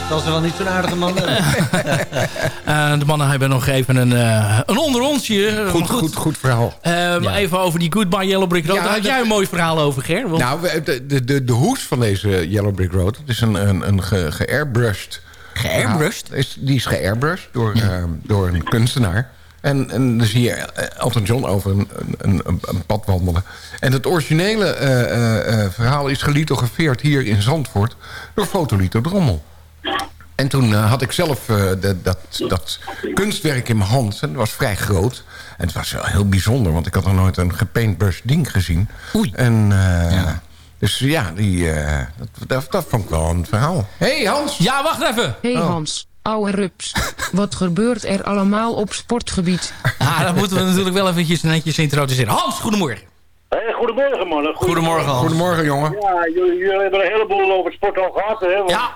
K: Dat is wel niet zo'n aardige man.
I: Eh, de mannen hebben nog even een, eh, een onderonsje.
J: Goed,
I: Maar
J: goed, goed verhaal.
I: Eh, maar Even over die Goodbye Yellow Brick Road.
J: Ja,
I: Daar had jij een mooi verhaal over, Ger. Want-
J: Nou, de, de, de, de hoes van deze Yellow Brick Road... het is een, een, een ge- geairbrushed...
I: Geairbrushed?
J: verhaal. Is, die is geairbrushed door, eh, door een kunstenaar. En, en dan zie je eh, Elton John over een, een, een, een pad wandelen. En het originele eh, eh, eh, verhaal is gelithografeerd hier in Zandvoort... door Fotolito Drommel. En toen had ik zelf eh, de- dat, dat kunstwerk in mijn hand. En dat was vrij groot. En het was wel heel bijzonder, want ik had nog nooit een gepaintbrush ding gezien.
I: Oei.
J: En, eh, Dus ja, die, eh, dat, dat, dat vond ik wel een verhaal. hey, Hans!
I: Ja, wacht even!
L: Hé hey
J: Oh.
L: Hans, ouwe rups. Wat gebeurt er allemaal op sportgebied?
I: Ah, dat moeten we natuurlijk wel eventjes netjes introduceren. Hans, goedemorgen.
M: Hey, goedemorgen, mannen.
I: Goedemorgen, Hans.
J: Goedemorgen, jongen.
M: Ja, jullie, jullie hebben een heleboel over sport al gehad, hè? Want, ja.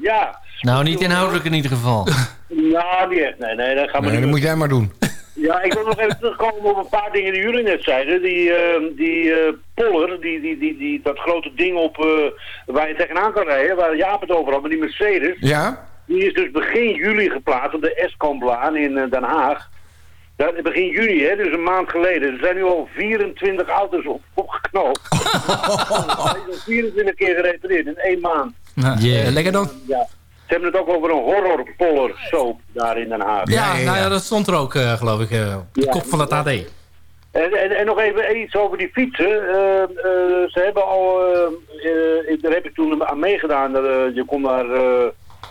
M: ja.
K: Nou, niet inhoudelijk in ieder geval.
M: Nou, niet echt. Nee, nee, dat gaan we
J: Nee,
M: niet
J: dat moet jij maar doen.
M: Ja, ik wil nog even terugkomen op een paar dingen die jullie net zeiden. Die, eh, die eh, Poller, die, die, die, die, dat grote ding op eh, waar je tegenaan kan rijden, waar Jaap het over had, maar die Mercedes.
J: Ja?
M: Die is dus begin juli geplaatst op de Eskamplaan in eh, Den Haag. Dat, begin juni, hè, dus een maand geleden. Er zijn nu al 24 auto's op, opgeknoopt. Hij is al 24 keer gerepareerd in één maand.
I: Nou,
K: Yeah.
I: Lekker dan.
M: Ja. Ze hebben het ook over een horrorpoller soap daar in Den Haag.
I: Ja, Nou ja, dat stond er ook, eh, geloof ik, eh, op de
M: Ja.
I: kop van het AD.
M: En, en, en nog even iets over die fietsen. Eh, eh, ze hebben al, eh, eh, daar heb ik toen aan meegedaan. Je kon daar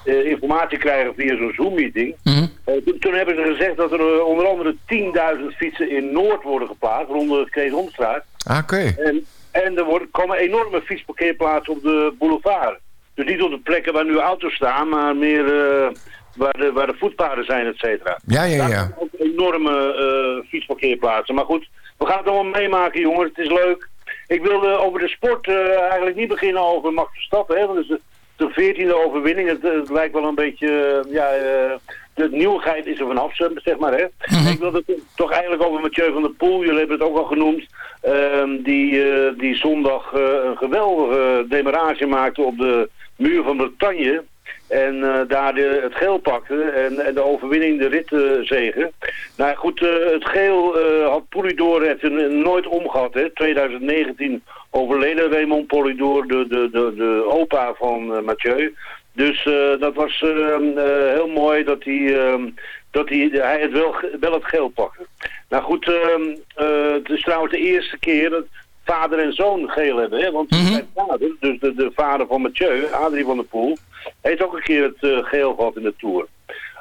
M: eh, informatie krijgen via zo'n Zoom-meeting.
I: Mhm.
M: Eh, toen, toen hebben ze gezegd dat er eh, onder andere 10.000 fietsen in Noord worden geplaatst, rond de Kees Omstraat.
J: Ah, Oké.
M: En, en er worden, komen enorme fietsparkeerplaatsen op de boulevard. Dus niet op de plekken waar nu auto's staan, maar meer waar, de, waar de voetpaden zijn, et cetera.
J: Ja, ja,
M: Daar
J: ja.
M: zijn ook enorme fietsparkeerplaatsen. Maar goed, we gaan het allemaal meemaken, jongens. Het is leuk. Ik wilde over de sport eigenlijk niet beginnen over Max Verstappen. Hè, want het is de, de 14e overwinning. Het, het lijkt wel een beetje... eh, ja, eh, de nieuwigheid is er vanaf, zeg maar. Hè. Ik wilde het toch eigenlijk over Mathieu van der Poel. Jullie hebben het ook al genoemd. ehm, die, eh, die zondag een geweldige demarage maakte op de muur van Bretagne. En eh, daar de, het geel pakte en, de overwinning de rit eh, zegen. Nou goed, eh, het geel eh, had Polidor het nooit omgehad. Hè. 2019 overleden Raymond Polidor, de, de, de, de opa van Mathieu. Dus dat was heel mooi dat hij, eh, dat hij, hij het wel, wel het geel pakte. Nou goed, ehm, eh, het is trouwens de eerste keer dat vader en zoon geel hebben. Hè? Want zijn vader, dus de, de vader van Mathieu, Adrie van der Poel, heeft ook een keer het eh, geel gehad in de Tour.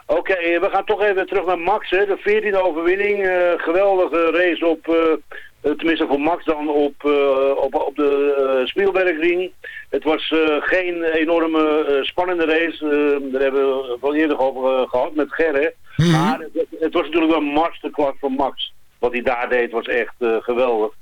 M: Oké, eh, we gaan toch even terug naar Max. Hè? De 14e overwinning. eh, geweldige race op, tenminste voor Max dan, op, op, op de Spielbergring. Het was geen enorme spannende race. Daar hebben we het wel eerder over eh, gehad met Gerre. Maar het, het was natuurlijk wel een masterclass van Max. Wat hij daar deed was echt geweldig.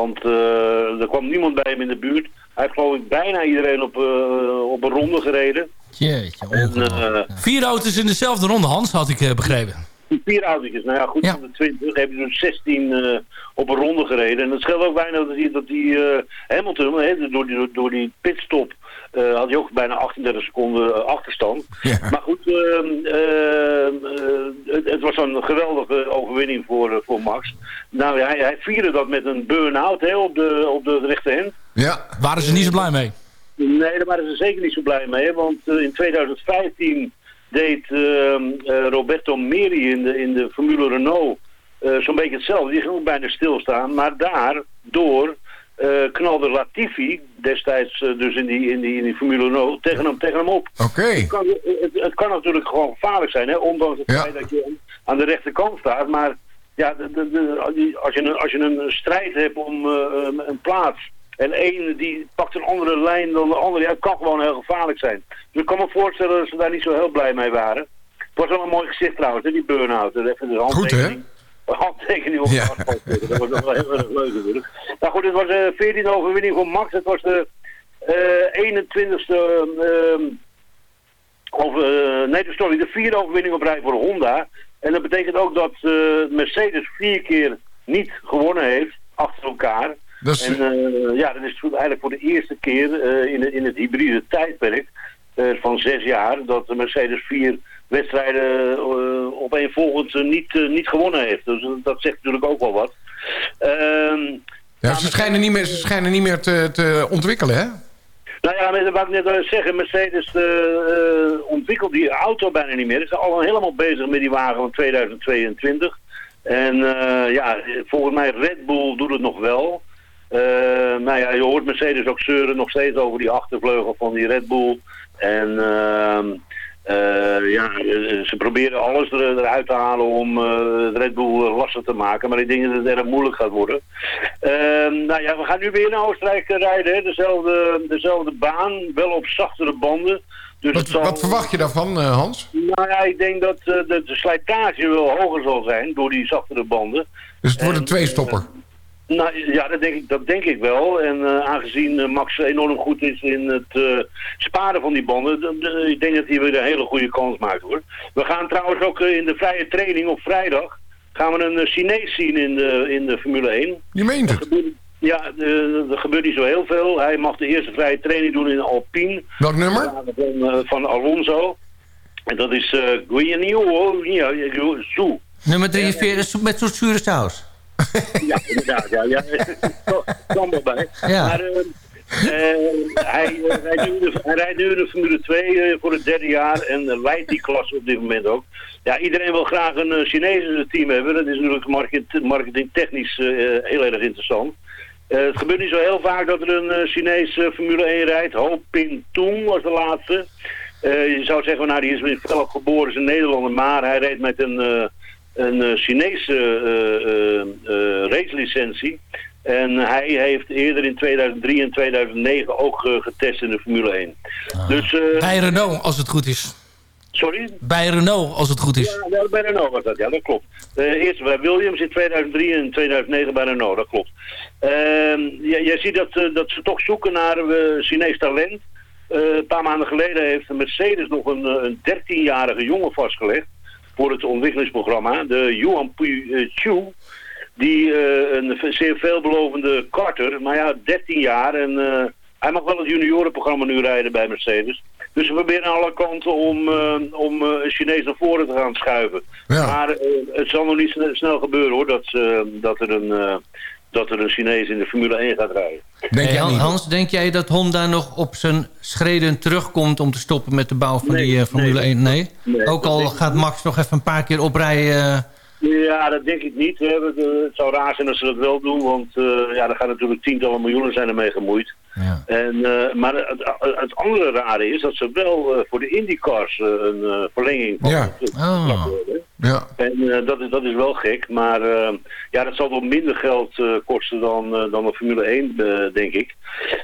M: Want eh, er kwam niemand bij hem in de buurt. Hij heeft geloof ik bijna iedereen op, eh, op een ronde gereden.
I: Jeetje,
M: En, eh,
I: Vier auto's in dezelfde ronde, Hans, had ik eh, begrepen.
M: Vier autootjes. Nou ja, goed, van de 20 heb je dus 16 eh, op een ronde gereden. En het scheelt ook bijna dat die, dat die eh, Hamilton, hè, door, die, door die pitstop, eh, had hij ook bijna 38 seconden achterstand. Maar goed, ehm, ehm, eh, het, het was een geweldige overwinning voor, voor Max. Nou, hij, hij vierde dat met een burn-out hè, op, de, op de rechterhand.
J: Ja.
I: Waren ze niet zo blij mee?
M: Nee, daar waren ze zeker niet zo blij mee. Want in 2015 deed ehm, eh, Roberto Meri in de, in de Formule Renault eh, zo'n beetje hetzelfde. Die ging ook bijna stilstaan. Maar daardoor eh knalde Latifi, destijds dus in die, in, die, in die Formule Renault, tegen hem, tegen hem op.
J: Oké.
M: Het, kan, het, het kan natuurlijk gewoon gevaarlijk zijn, hè, ondanks het
J: Ja.
M: feit dat je aan de rechterkant staat. Maar ja, de, de, de- als, je een, als je een strijd hebt om een plaats en één die pakt een andere lijn dan de andere, ja, het kan gewoon heel gevaarlijk zijn. Dus ik kan me voorstellen dat ze daar niet zo heel blij mee waren. Het was wel een mooi gezicht trouwens, hè, die burn-out.
J: Goed, hè?
M: handtekening, op
J: Ja.
M: Dat was wel heel erg leuk natuurlijk. Nou goed, het was de 14e overwinning van Max. Het was de eh 21ste ehm, of, eh, nee, sorry, de vierde overwinning op rij voor Honda. En dat betekent ook dat eh, Mercedes vier keer niet gewonnen heeft achter elkaar.
J: Is-
M: En eh, ja, dat is eigenlijk voor de eerste keer eh, in, het- in het hybride tijdperk eh, van zes jaar dat de Mercedes vier wedstrijden uh, opeenvolgend eh, niet, eh, niet gewonnen heeft. Dus eh, dat zegt natuurlijk ook wel wat. Ehm,
J: Ja, ze, schijnen niet meer, ze schijnen niet meer te, te ontwikkelen, hè?
M: nou ja, wat ik net al zeggen, Mercedes eh, eh, ontwikkelt die auto bijna niet meer. Ze zijn al helemaal bezig met die wagen van 2022. En eh, ja, volgens mij Red Bull doet het nog wel. Eh, nou ja, je hoort Mercedes ook zeuren nog steeds over die achtervleugel van die Red Bull. En ehm, eh, ja, ze proberen alles er, eruit te halen om eh Red Bull lastig te maken. Maar ik denk dat het erg moeilijk gaat worden. Ehm, nou ja, we gaan nu weer naar Oostenrijk rijden. Hè. Dezelfde, dezelfde baan, wel op zachtere banden. Dus zal...
J: Wat verwacht je daarvan, Hans?
M: Nou ja, ik denk dat de, de slijtage wel hoger zal zijn door die zachtere banden.
J: Dus het wordt een
M: En,
J: tweestopper.
M: Nou ja, dat denk ik, dat denk ik wel. En eh, aangezien eh, Max enorm goed is in het eh, sparen van die banden, ik denk dat hij weer een hele goede kans maakt hoor. We gaan trouwens ook in de vrije training op vrijdag, gaan we een Chinees zien in de, in de Formule 1.
J: Je meent het.
M: Ja, er gebeurt niet zo heel veel. Hij mag de eerste vrije training doen in Alpine.
J: Welk nummer?
M: Van, van Alonso. En dat is uh, Guianio, Zo.
K: Nummer 43 met zo'n zure saus.
M: Ja, inderdaad. Ja, ja. kan wel bij.
K: Ja.
M: Maar, eh, En hij, eh, rijdt nu de, hij rijdt nu de Formule 2 eh, voor het derde jaar en eh, leidt die klasse op dit moment ook. Ja, iedereen wil graag een eh, Chinese team hebben. Dat is natuurlijk market, marketingtechnisch eh, heel erg interessant. Eh, het gebeurt niet zo heel vaak dat er een eh, Chinees eh, Formule 1 rijdt. Ho Pin Tung was de laatste. Eh, je zou zeggen, nou die is in Velp geboren, is een Nederlander, maar hij reed met een, eh, een eh, Chinese eh, eh, eh, racelicentie. En hij heeft eerder in 2003 en 2009 ook getest in de Formule 1. Dus, eh,
I: Bij Renault, als het goed is.
M: Sorry?
I: Bij Renault, als het goed is.
M: Ja, bij Renault was dat, ja, dat klopt. Eh, eerst bij Williams in 2003 en 2009 bij Renault, dat klopt. Ehm ja, jij ziet dat, dat ze toch zoeken naar eh, Chinees talent. Eh, een paar maanden geleden heeft Mercedes nog een, een 13-jarige jongen vastgelegd voor het ontwikkelingsprogramma, de Yuan Pu eh, Chu. Die eh, een zeer veelbelovende karter, maar ja, 13 jaar en eh, hij mag wel het juniorenprogramma nu rijden bij Mercedes. Dus we proberen aan alle kanten om, eh, om een Chinees naar voren te gaan schuiven. Maar het zal nog niet sne- snel gebeuren hoor, dat, dat, er een, dat er een Chinees in de Formule 1 gaat rijden.
K: Hey, Han- Hans, denk jij dat Honda nog op zijn schreden terugkomt... om te stoppen met de bouw van die eh, Formule 1? Nee?
M: Nee,
K: Ook al
M: denk
K: gaat Max nog even een paar keer oprijden... eh,
M: Ja, dat denk ik niet. hè. Het, het zou raar zijn als ze dat wel doen, want eh, ja, er gaan natuurlijk tientallen miljoenen zijn ermee gemoeid. En, eh, maar het, het andere rare is dat ze wel eh, voor de IndyCars een eh, verlenging van
J: Ja.
M: het
K: Oh.
J: Ja.
M: En eh, dat, is, dat is wel gek, maar eh, ja, dat zal wel minder geld eh, kosten dan, dan de Formule 1, eh, denk ik.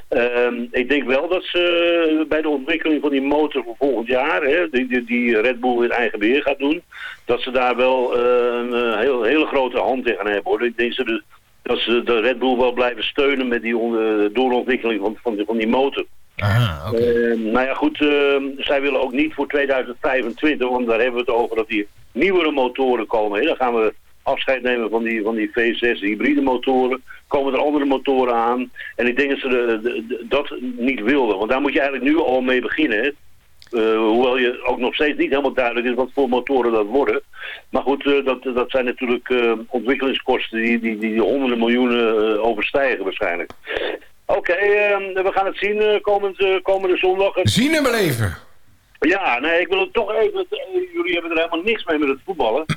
M: Ehm, ik denk wel dat ze bij de ontwikkeling van die motor voor volgend jaar, hè, die, die, die Red Bull in eigen beheer gaat doen, dat ze daar wel een heel, hele grote hand tegen hebben. Hoor. Ik denk ze de, dat ze de Red Bull wel blijven steunen met die on- doorontwikkeling van, van, die- van die motor.
K: Aha, oké.
M: Eh, nou ja, goed, eh, zij willen ook niet voor 2025, want daar hebben we het over dat hier nieuwere motoren komen. Hè. Dan gaan we afscheid nemen van die, van die V6 hybride motoren. Komen er andere motoren aan. En ik denk dat ze dat niet wilden, want daar moet je eigenlijk nu al mee beginnen. Eh, hoewel je ook nog steeds niet helemaal duidelijk is wat voor motoren dat worden. Maar goed, eh, dat, dat zijn natuurlijk eh, ontwikkelingskosten die, die, die honderden miljoenen overstijgen waarschijnlijk. Oké, eh, we gaan het zien komend, komende zondag.
J: Zien en beleven.
M: Ja, nee, ik wil het toch even... eh, jullie hebben er helemaal niks mee met het voetballen.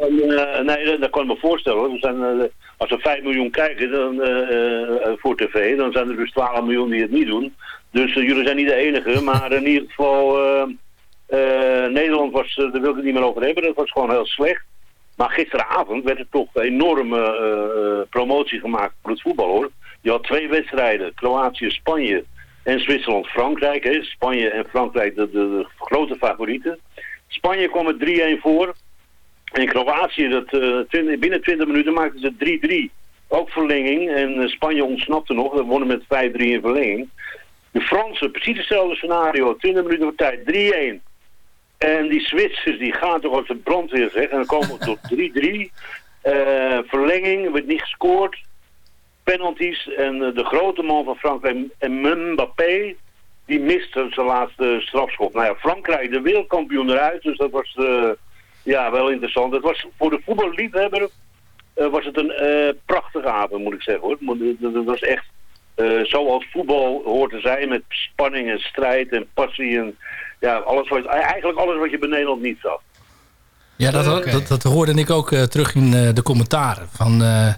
M: Eh, nee, dat, kan ik me voorstellen. We zijn, eh, als er 5 miljoen kijken dan, voor tv, dan zijn er dus 12 miljoen die het niet doen. Dus jullie zijn niet de enige, maar in ieder geval... Nederland was, daar wil ik het niet meer over hebben, dat was gewoon heel slecht. Maar gisteravond werd er toch een enorme promotie gemaakt voor het voetbal hoor. Je had twee wedstrijden, Kroatië, Spanje en Zwitserland, Frankrijk. Hè. Spanje en Frankrijk de, de, grote favorieten. Spanje kwam met 3-1 voor. En Kroatië, dat, eh, binnen 20 minuten maakten ze 3-3. Ook verlenging. En eh, Spanje ontsnapte nog. We wonnen met 5-3 in verlenging. De Fransen, precies hetzelfde scenario. 20 minuten voor tijd, 3-1. En die Zwitsers die gaan toch als de brandweer zeg. En dan komen we tot 3-3. Eh, verlenging, er werd niet gescoord. Penalties. En eh, de grote man van Frankrijk, en Mbappé, die miste zijn laatste strafschop. Nou ja, Frankrijk, de wereldkampioen eruit. Dus dat was eh, ja, wel interessant. Het was voor de voetballiefhebber eh, was het een eh, prachtige avond, moet ik zeggen. hoor. Het was echt eh, zoals voetbal hoort te zijn. Met spanning en strijd en passie. En, ja, alles wat, eigenlijk alles wat je bij Nederland niet zag.
I: Ja, dat, dat, dat hoorde ik ook eh, terug in eh, de commentaren van eh,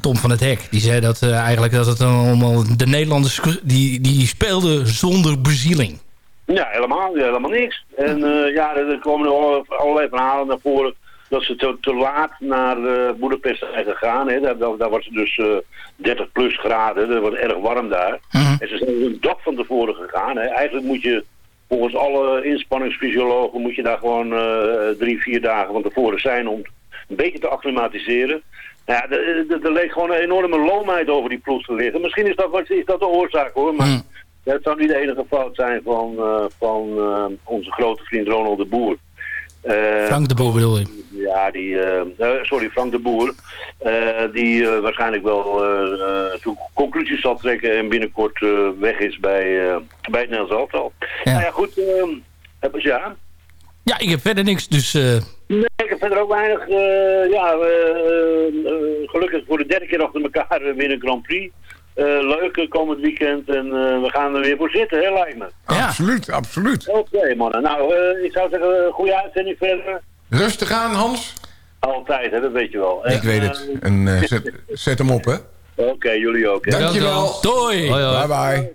I: Tom van het Hek. Die zei dat eh, eigenlijk dat het allemaal de Nederlanders die, die speelden zonder bezieling.
M: Ja, helemaal, helemaal niks. En eh, ja, er komen al- allerlei verhalen naar voren dat ze te, te laat naar eh Boedapest zijn gegaan. Hè. Daar, daar, daar was het dus eh 30 plus graden, dat was erg warm daar. En ze zijn dus een dag van tevoren gegaan. Hè. Eigenlijk moet je, volgens alle inspanningsfysiologen, moet je daar gewoon drie, vier dagen van tevoren zijn om een beetje te acclimatiseren. Nou ja, er- leek gewoon een enorme loomheid over die ploeg te liggen. Misschien is dat, is dat de oorzaak hoor, maar ja, het zou niet de enige fout zijn van, eh, van eh, onze grote vriend Ronald de Boer. Eh,
I: Frank de Boer bedoel je?
M: Ja, die, sorry, Frank de Boer. die waarschijnlijk wel conclusies zal trekken en binnenkort weg is bij, bij het Nederlands elftal. Nou ja, goed. ja.
I: Ja, ik heb verder niks, dus... eh,
M: Nee, ik heb verder ook weinig. eh, ja, eh, eh, gelukkig voor de derde keer achter elkaar weer een Grand Prix. eh, leuk komend weekend en eh, we gaan er weer voor zitten, hè, lijkt me.
N: Absoluut, absoluut.
M: Oké, mannen. Nou, eh, ik zou zeggen, goede uitzending verder.
N: Rustig aan, Hans.
M: Altijd, hè, dat weet je wel.
N: Ik weet het. En eh, zet, zet hem op, hè.
M: Oké, jullie ook. Hè.
N: Dankjewel.
I: Doei.
N: Bye bye.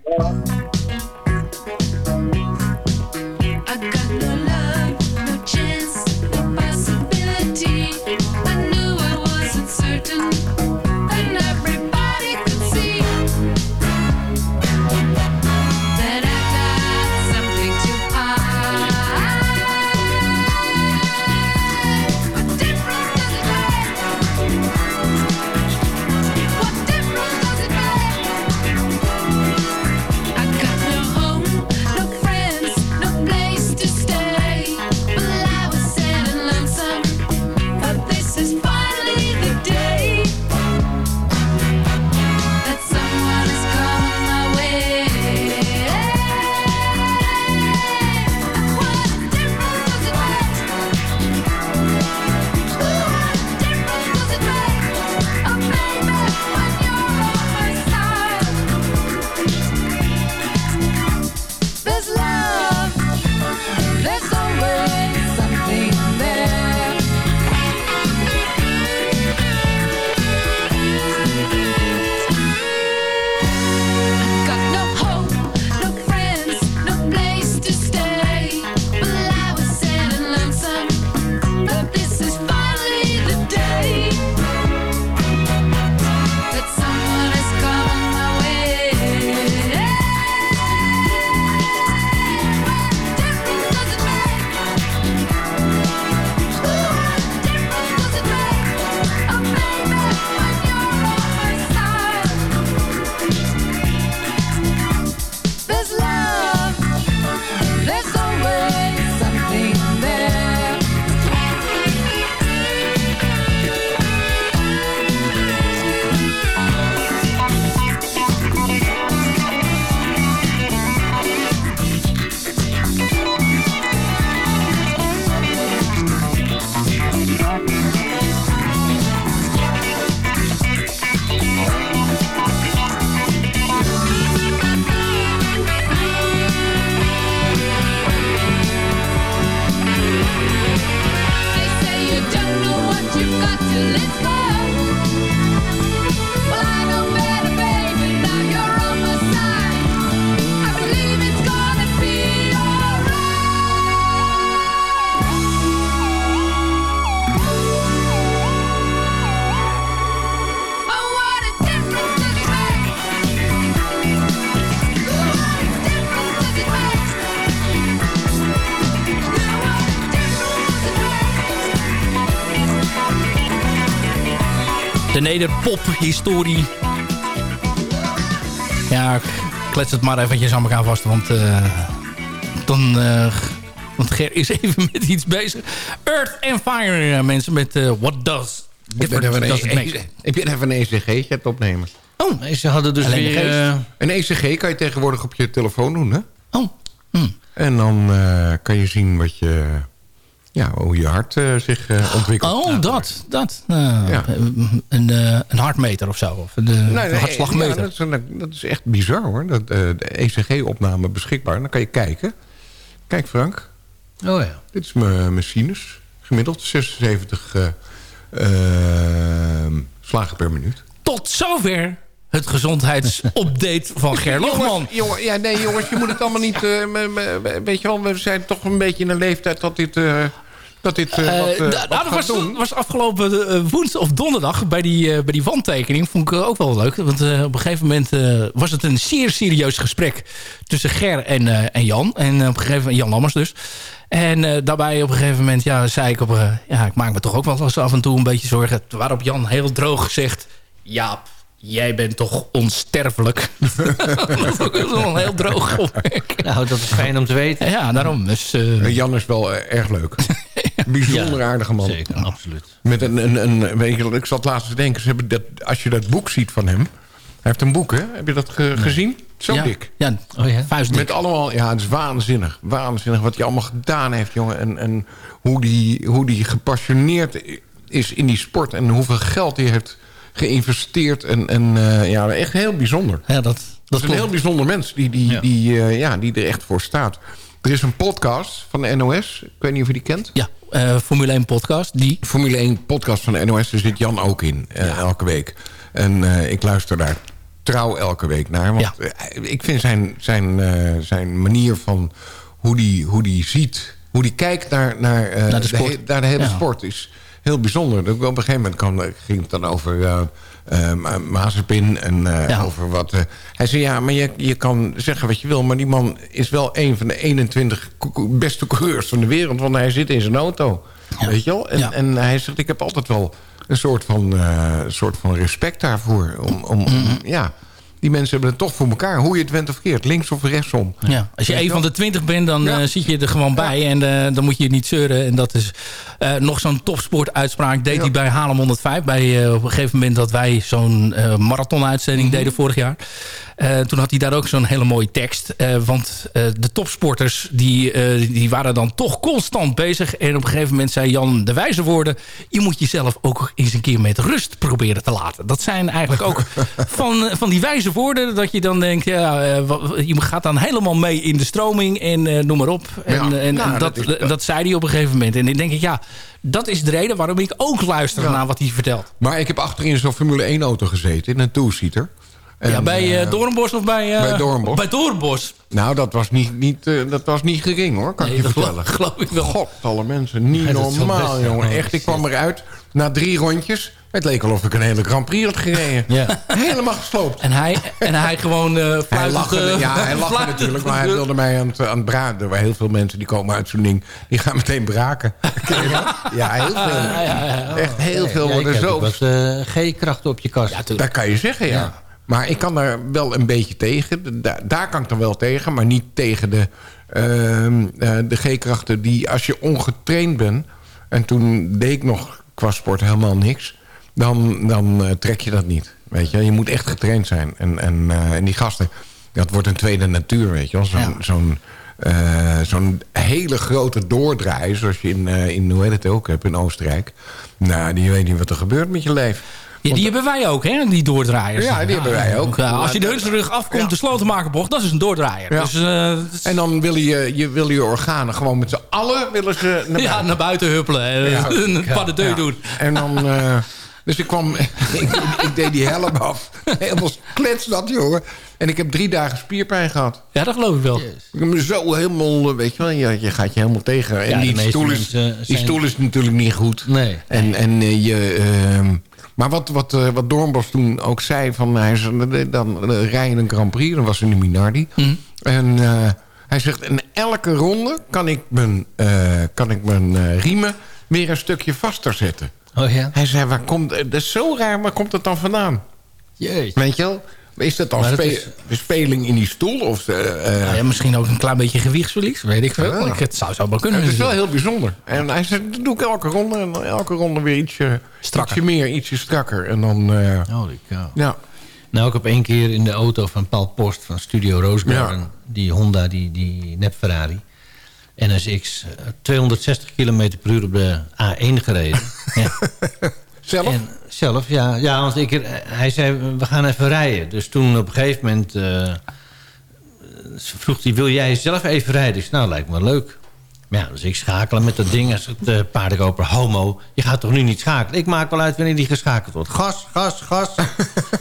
I: Nederpop-historie. Ja, ik klets het maar eventjes aan elkaar vast, want eh, dan... eh, want Ger is even met iets bezig. Earth and Fire, eh, mensen, met eh, What Does
N: Ik ben even
I: Does It
N: een,
I: Make?
N: ik ben even een ECG'tje aan het opnemen.
I: Oh,
K: ze hadden dus
N: Alleen
K: weer...
N: Een ECG kan je tegenwoordig op je telefoon doen, hè?
I: Oh. Hm.
N: En dan kan je zien wat je, ja, hoe je hart eh, zich eh, ontwikkelt.
I: Oh, dat. dat eh, een, een hartmeter of zo. Of een,
N: Nee,
I: een hartslagmeter.
N: ja, dat, is, dat is echt bizar hoor. Dat, de ECG-opname beschikbaar. Dan kan je kijken. Kijk Frank.
K: Oh ja.
N: Dit is mijn sinus. Gemiddeld 76 eh, eh, slagen per minuut.
I: Tot zover het gezondheidsupdate van Ger Logman.
N: Jongen, ja, nee jongens, je moet het allemaal niet... weet je wel, we zijn toch een beetje in een leeftijd dat dit... dat dit eh,
I: Eh,
N: wat, eh,
I: nou,
N: wat
I: dat
N: gaat
I: was,
N: doen.
I: was afgelopen woensdag of donderdag bij die, eh, bij die wandtekening. Vond ik ook wel leuk. Want eh, op een gegeven moment eh, was het een zeer serieus gesprek tussen Ger en, eh, en Jan. En op een gegeven moment, Jan Lammers dus. En eh, daarbij op een gegeven moment ja, zei ik op... eh, ja, ik maak me toch ook wel eens af en toe een beetje zorgen. Waarop Jan heel droog zegt... Jaap, jij bent toch onsterfelijk? dat vond ik wel heel droog opmerking.
K: Nou, dat is fijn om te weten.
I: Ja, daarom. Dus, eh,
N: Jan is wel erg leuk. Bijzonder aardige man.
K: Zeker, absoluut.
N: Met een, een, een, weet je, ik zat laatst te denken, ze hebben dat, als je dat boek ziet van hem... Hij heeft een boek, hè? Heb je dat ge- gezien? Zo
I: ja,
N: dik.
I: Ja,
K: Oh ja?
I: vuistdik.
N: Met allemaal, ja, het is waanzinnig. Waanzinnig wat hij allemaal gedaan heeft, jongen. En, en hoe die, hoe die gepassioneerd is in die sport. En hoeveel geld hij heeft
J: geïnvesteerd. En, en eh, ja, echt heel bijzonder.
I: Ja, dat,
J: dat is een heel bijzonder mens die, die, die, eh, ja, die er echt voor staat. Er is een podcast van de NOS. Ik weet niet of je die kent.
I: Ja, eh, Formule 1 podcast. Die...
J: Formule 1 podcast van de NOS. Daar zit Jan ook in, eh, elke week. En eh, ik luister daar trouw elke week naar. Want ik vind zijn, zijn, zijn manier van hoe die, hoe die ziet... hoe die kijkt naar, naar,
I: Naar de sport.
J: naar de hele
I: Ja.
J: sport is heel bijzonder. Op een gegeven moment kwam, ging het dan over uh, Mazepin en uh, over wat... Uh, hij zei, ja, maar je, je kan zeggen wat je wil... maar die man is wel een van de 21 co- beste coureurs van de wereld... want hij zit in zijn auto, weet je wel? En, en hij zegt, ik heb altijd wel een soort van, soort van respect daarvoor. Om, om, om- ja, die mensen hebben het toch voor elkaar. Hoe je het went of keert, links of rechtsom.
I: Ja, als je een van de twintig bent, dan eh, zit je er gewoon bij. En eh, dan moet je niet zeuren. En dat is eh, nog zo'n topsportuitspraak. Deed hij bij Haarlem 105. Bij, eh, op een gegeven moment dat wij zo'n eh marathonuitzending
J: Mhm.
I: deden vorig jaar. Eh, toen had hij daar ook zo'n hele mooie tekst. Eh, want eh, de topsporters die, eh, die waren dan toch constant bezig. En op een gegeven moment zei Jan de wijze woorden... je moet jezelf ook eens een keer met rust proberen te laten. Dat zijn eigenlijk ook van, van die wijze woorden... dat je dan denkt, ja, eh, je gaat dan helemaal mee in de stroming... en eh, noem maar op. En,
J: Ja,
I: en,
J: nou,
I: en dat,
J: dat is-
I: dat, zei hij op een gegeven moment. En ik denk ik, ja, dat is de reden waarom ik ook luister
J: Ja.
I: naar wat hij vertelt.
J: Maar ik heb achterin zo'n Formule 1 auto gezeten, in een two-seater.
I: ja, bij
J: eh,
I: uh, Doornbos of bij... eh,
J: bij Doornbos.
I: Bij Doornbos.
J: Nou, dat was niet, niet, eh, dat was niet gering hoor, kan
I: Nee,
J: ik je vertellen.
I: geloof ik wel.
J: God, alle mensen, niet normaal jongen. Echt, ik kwam eruit na drie rondjes. Het leek alsof ik een hele Grand Prix had gereden.
I: Ja.
J: Helemaal gesloopt.
I: En hij, en hij gewoon
J: Hij
I: fluitend...
J: lachte,
I: eh,
J: ja, hij lachte natuurlijk, maar hij wilde mij aan het, aan het braken. Er heel veel mensen die komen uit zo'n ding. Die gaan meteen braken. Dat? Ja, heel veel. Echt heel veel
K: Ja,
J: worden zo
K: ook wat eh, G-krachten op je kast.
J: dat kan je zeggen, ja. Maar ik kan daar wel een beetje tegen. Da- daar kan ik dan wel tegen, maar niet tegen de, ehm, eh, de G-krachten die als je ongetraind bent... en toen deed ik nog qua sport helemaal niks... dan, dan eh, trek je dat niet. Weet je? je moet echt getraind zijn. En, en, eh, en die gasten, dat wordt een tweede natuur, weet je wel. Zo'n zo'n eh, zo'n hele grote doordraai, zoals je in, in hoe heet het ook hebt, in Oostenrijk. Nou, die weet niet wat er gebeurt met je lijf.
I: Ja, die hebben wij ook, hè? Die doordraaiers.
J: Ja, die hebben wij ook.
I: Ja, als je de Hunsrug afkomt, de slotenmakerbocht, dat is een doordraaier.
J: Ja.
I: Dus,
J: En dan wil je, je, wil je organen gewoon met z'n allen willen ze naar
I: ja,
J: buiten.
I: naar buiten huppelen en een de deur doen.
J: En dan... dus ik kwam... ik, ik deed die helm af. Helemaal kletsnat, jongen. En ik heb drie dagen spierpijn gehad.
I: Ja, dat geloof ik wel.
J: Ik heb me zo helemaal... Weet je wel, je, je gaat je helemaal tegen. En
K: Ja, de
J: die, stoel is, die stoel is natuurlijk niet goed.
K: Nee.
J: En, en eh, je... ehm, maar wat, wat, eh, wat Doornbos toen ook zei... Van, hij zei, dan eh, rij je een Grand Prix. Dat was in de Minardi.
I: Mhm.
J: En eh, hij zegt... In elke ronde kan ik mijn, eh, kan ik mijn riemen... weer een stukje vaster zetten.
K: Oh ja?
J: Hij zei, waar komt, eh, dat is zo raar, waar komt het dan vandaan?
K: Jeetje.
J: Weet je wel? Is dat dan
K: dat
J: spe-
K: is-
J: speling in die stoel? Of, eh, eh,
I: Nou ja, misschien ook een klein beetje gewichtsverlies, weet ik veel.
J: Ja.
I: Het zou zo wel kunnen.
J: het is wel heel bijzonder. En hij zei, dat doe ik elke ronde. En elke ronde weer ietsje,
I: Strakker.
J: ietsje meer, ietsje strakker. En dan, eh,
K: Holy cow.
J: ja.
K: Nou, ik heb één keer in de auto van Paul Post van Studio Rose Garden...
J: Ja.
K: die Honda, die, die nep Ferrari... NSX, eh, 260 km per uur op de A1 gereden. ja.
J: Zelf?
K: En zelf, ja. Ja, want ik, hij zei, we gaan even rijden. Dus toen op een gegeven moment eh, vroeg hij, wil jij zelf even rijden? Ik zei, nou, lijkt me leuk. Maar ja, dus ik schakelen met dat ding als het uh, paardenkoper. Homo, je gaat toch nu niet schakelen? Ik maak wel uit wanneer die geschakeld wordt. Gas, gas, gas. en op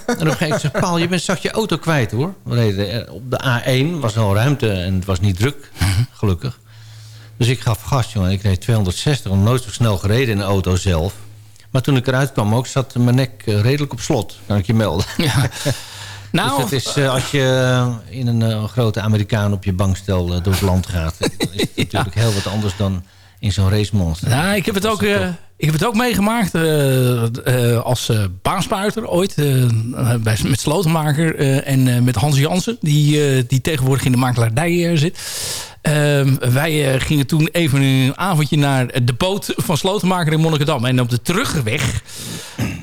K: een gegeven moment zei Paul, je bent straks je auto kwijt hoor. We reden eh, op de A1, was wel ruimte en het was niet druk, gelukkig. Dus ik gaf gas, jongen. Ik reed 260, nog nooit zo snel gereden in de auto zelf. Maar toen ik eruit kwam ook, zat mijn nek eh, redelijk op slot. Kan ik je melden.
I: Ja. Nou,
K: dus dat is, eh, als je eh, in een grote Amerikaan op je bankstel door het land gaat... is het natuurlijk heel wat anders dan in zo'n racemonster.
I: Nou, ik heb het ook, ik heb het ook meegemaakt eh, eh, als eh, baanspuiter ooit. bij, met Slotenmaker en met Hans Jansen. Die, die tegenwoordig in de makelaardij zit. Ehm, wij gingen toen even een avondje naar de boot van Slotenmaker in Monnikendam. En op de terugweg...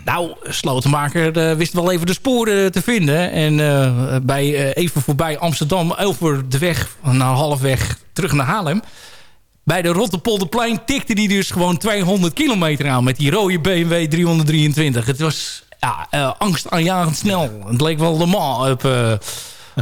I: Nou, Slotenmaker wist wel even de sporen te vinden. En bij, even voorbij Amsterdam over de weg naar halfweg terug naar Haarlem bij de Rotterpolderplein tikte die dus gewoon 200 kilometer aan... met die rode BMW 323. Het was ja, uh, angstaanjagend snel. Het leek wel de man op, uh,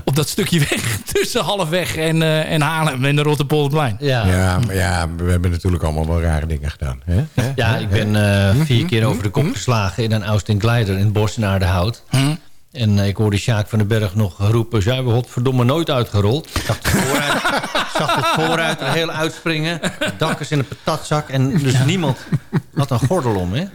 I: op dat stukje weg. Tussen halfweg en, uh, en Haarlem en de Rotterpolderplein.
J: Ja. Ja, maar ja, we hebben natuurlijk allemaal wel rare dingen gedaan. Hè?
K: Ja, ik ben uh, vier keer over de kop geslagen in een Austin Glider in het bos in Aardehout.
I: Hm?
K: En ik hoorde Sjaak van den Berg nog roepen... zijn we godverdomme nooit uitgerold. Ik zag het vooruit, zag het vooruit er heel uitspringen. Dak is in een patatzak. En dus ja. niemand had een gordel om, hè?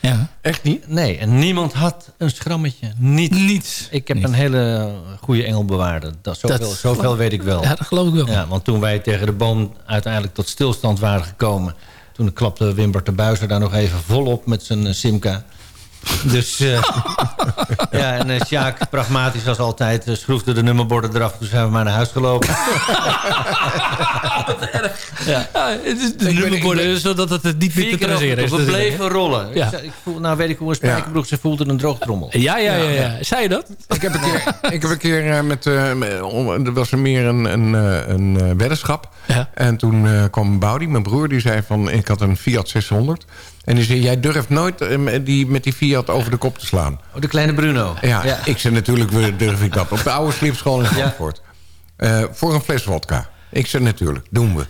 I: Ja.
K: Echt niet? Nee, en niemand had een schrammetje. Niet.
I: Niets.
K: Ik heb een hele goede engelbewaarder. Dat, zoveel,
I: Dat
K: zoveel
I: geloof-
K: weet ik wel.
I: Ja, dat geloof ik wel.
K: Ja, want toen wij tegen de boom uiteindelijk tot stilstand waren gekomen... toen klapte Wimbert de Buizer daar nog even volop met zijn eh, Simca. Dus uh, ja, en uh, Sjaak, pragmatisch als altijd, uh, schroefde de nummerborden eraf. Toen zijn we maar naar huis gelopen.
I: Ja. Ja, het is de nummerborden, zodat het het niet meer te traceren is.
K: We bleven rollen.
I: Ja.
K: Ik, voel, nou weet ik hoe een spijkerbroek ze voelde een droogtrommel.
I: Ja, ja, ja, ja. Zei je dat?
J: Ik heb een keer, ik heb een keer uh, met... Uh, er was er meer een, een, een uh, weddenschap.
I: Ja.
J: En toen uh, kwam Boudi, mijn broer, die zei van... Ik had een Fiat 600. En die zei, jij durft nooit uh, die, met die Fiat over de kop te slaan.
K: Oh, de kleine Bruno.
J: Ja, ja. ik zei natuurlijk durf ik dat. Op de oude slipschool in Frankfurt. Ja. Uh, voor een fles vodka. Ik zei natuurlijk, doen we.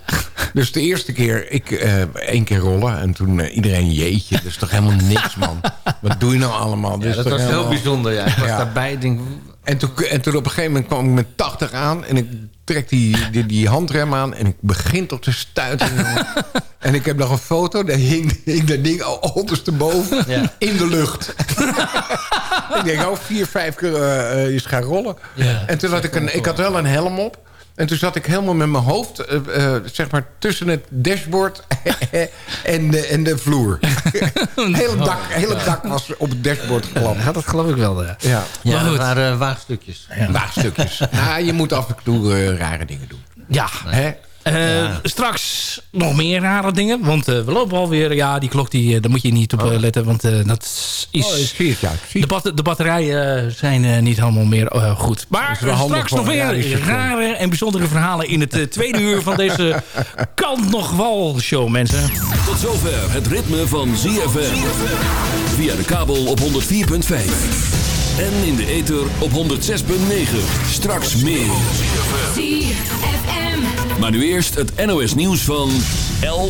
J: Dus de eerste keer, ik uh, één keer rollen. En toen uh, iedereen, jeetje, dat is toch helemaal niks, man. Wat doe je nou allemaal?
K: Ja, dat was helemaal... heel bijzonder, ja. Ik was daarbij, denk...
J: en, toen, en toen op een gegeven moment kwam ik met 80 aan. En ik trek die, die, die handrem aan. En ik begin tot te stuiten. en ik heb nog een foto. Daar hing, hing dat ding al ondersteboven. Ja. In de lucht. ik denk, oh, vier, vijf keer uh, is gaan rollen.
I: Ja,
J: en toen had ik een... Ik had wel een helm op. En toen zat ik helemaal met mijn hoofd, uh, uh, zeg maar, tussen het dashboard en, de, en de vloer. Het hele dak, hele dak was op het dashboard geland.
I: Ja, dat geloof ik wel, ja.
J: Ja,
K: ja dat waren uh, waagstukjes.
J: Ja. Waagstukjes. nou, je moet af en toe rare dingen doen.
I: Ja.
J: Hè?
I: Uh, ja. Straks nog meer rare dingen. Want uh, we lopen alweer. Ja, die klok, die, uh, daar moet je niet op oh. letten. Want dat is...
J: Oh, zie het, ja.
I: De, bat de, batterijen zijn niet helemaal meer goed. Maar straks nog weer rare en bijzondere verhalen... in het tweede uur van deze Kant nog wal show, mensen.
A: Tot zover het ritme van ZFM. Via de kabel op 104.5. En in de ether op 106.9. Straks meer. Maar nu eerst het NOS nieuws van 11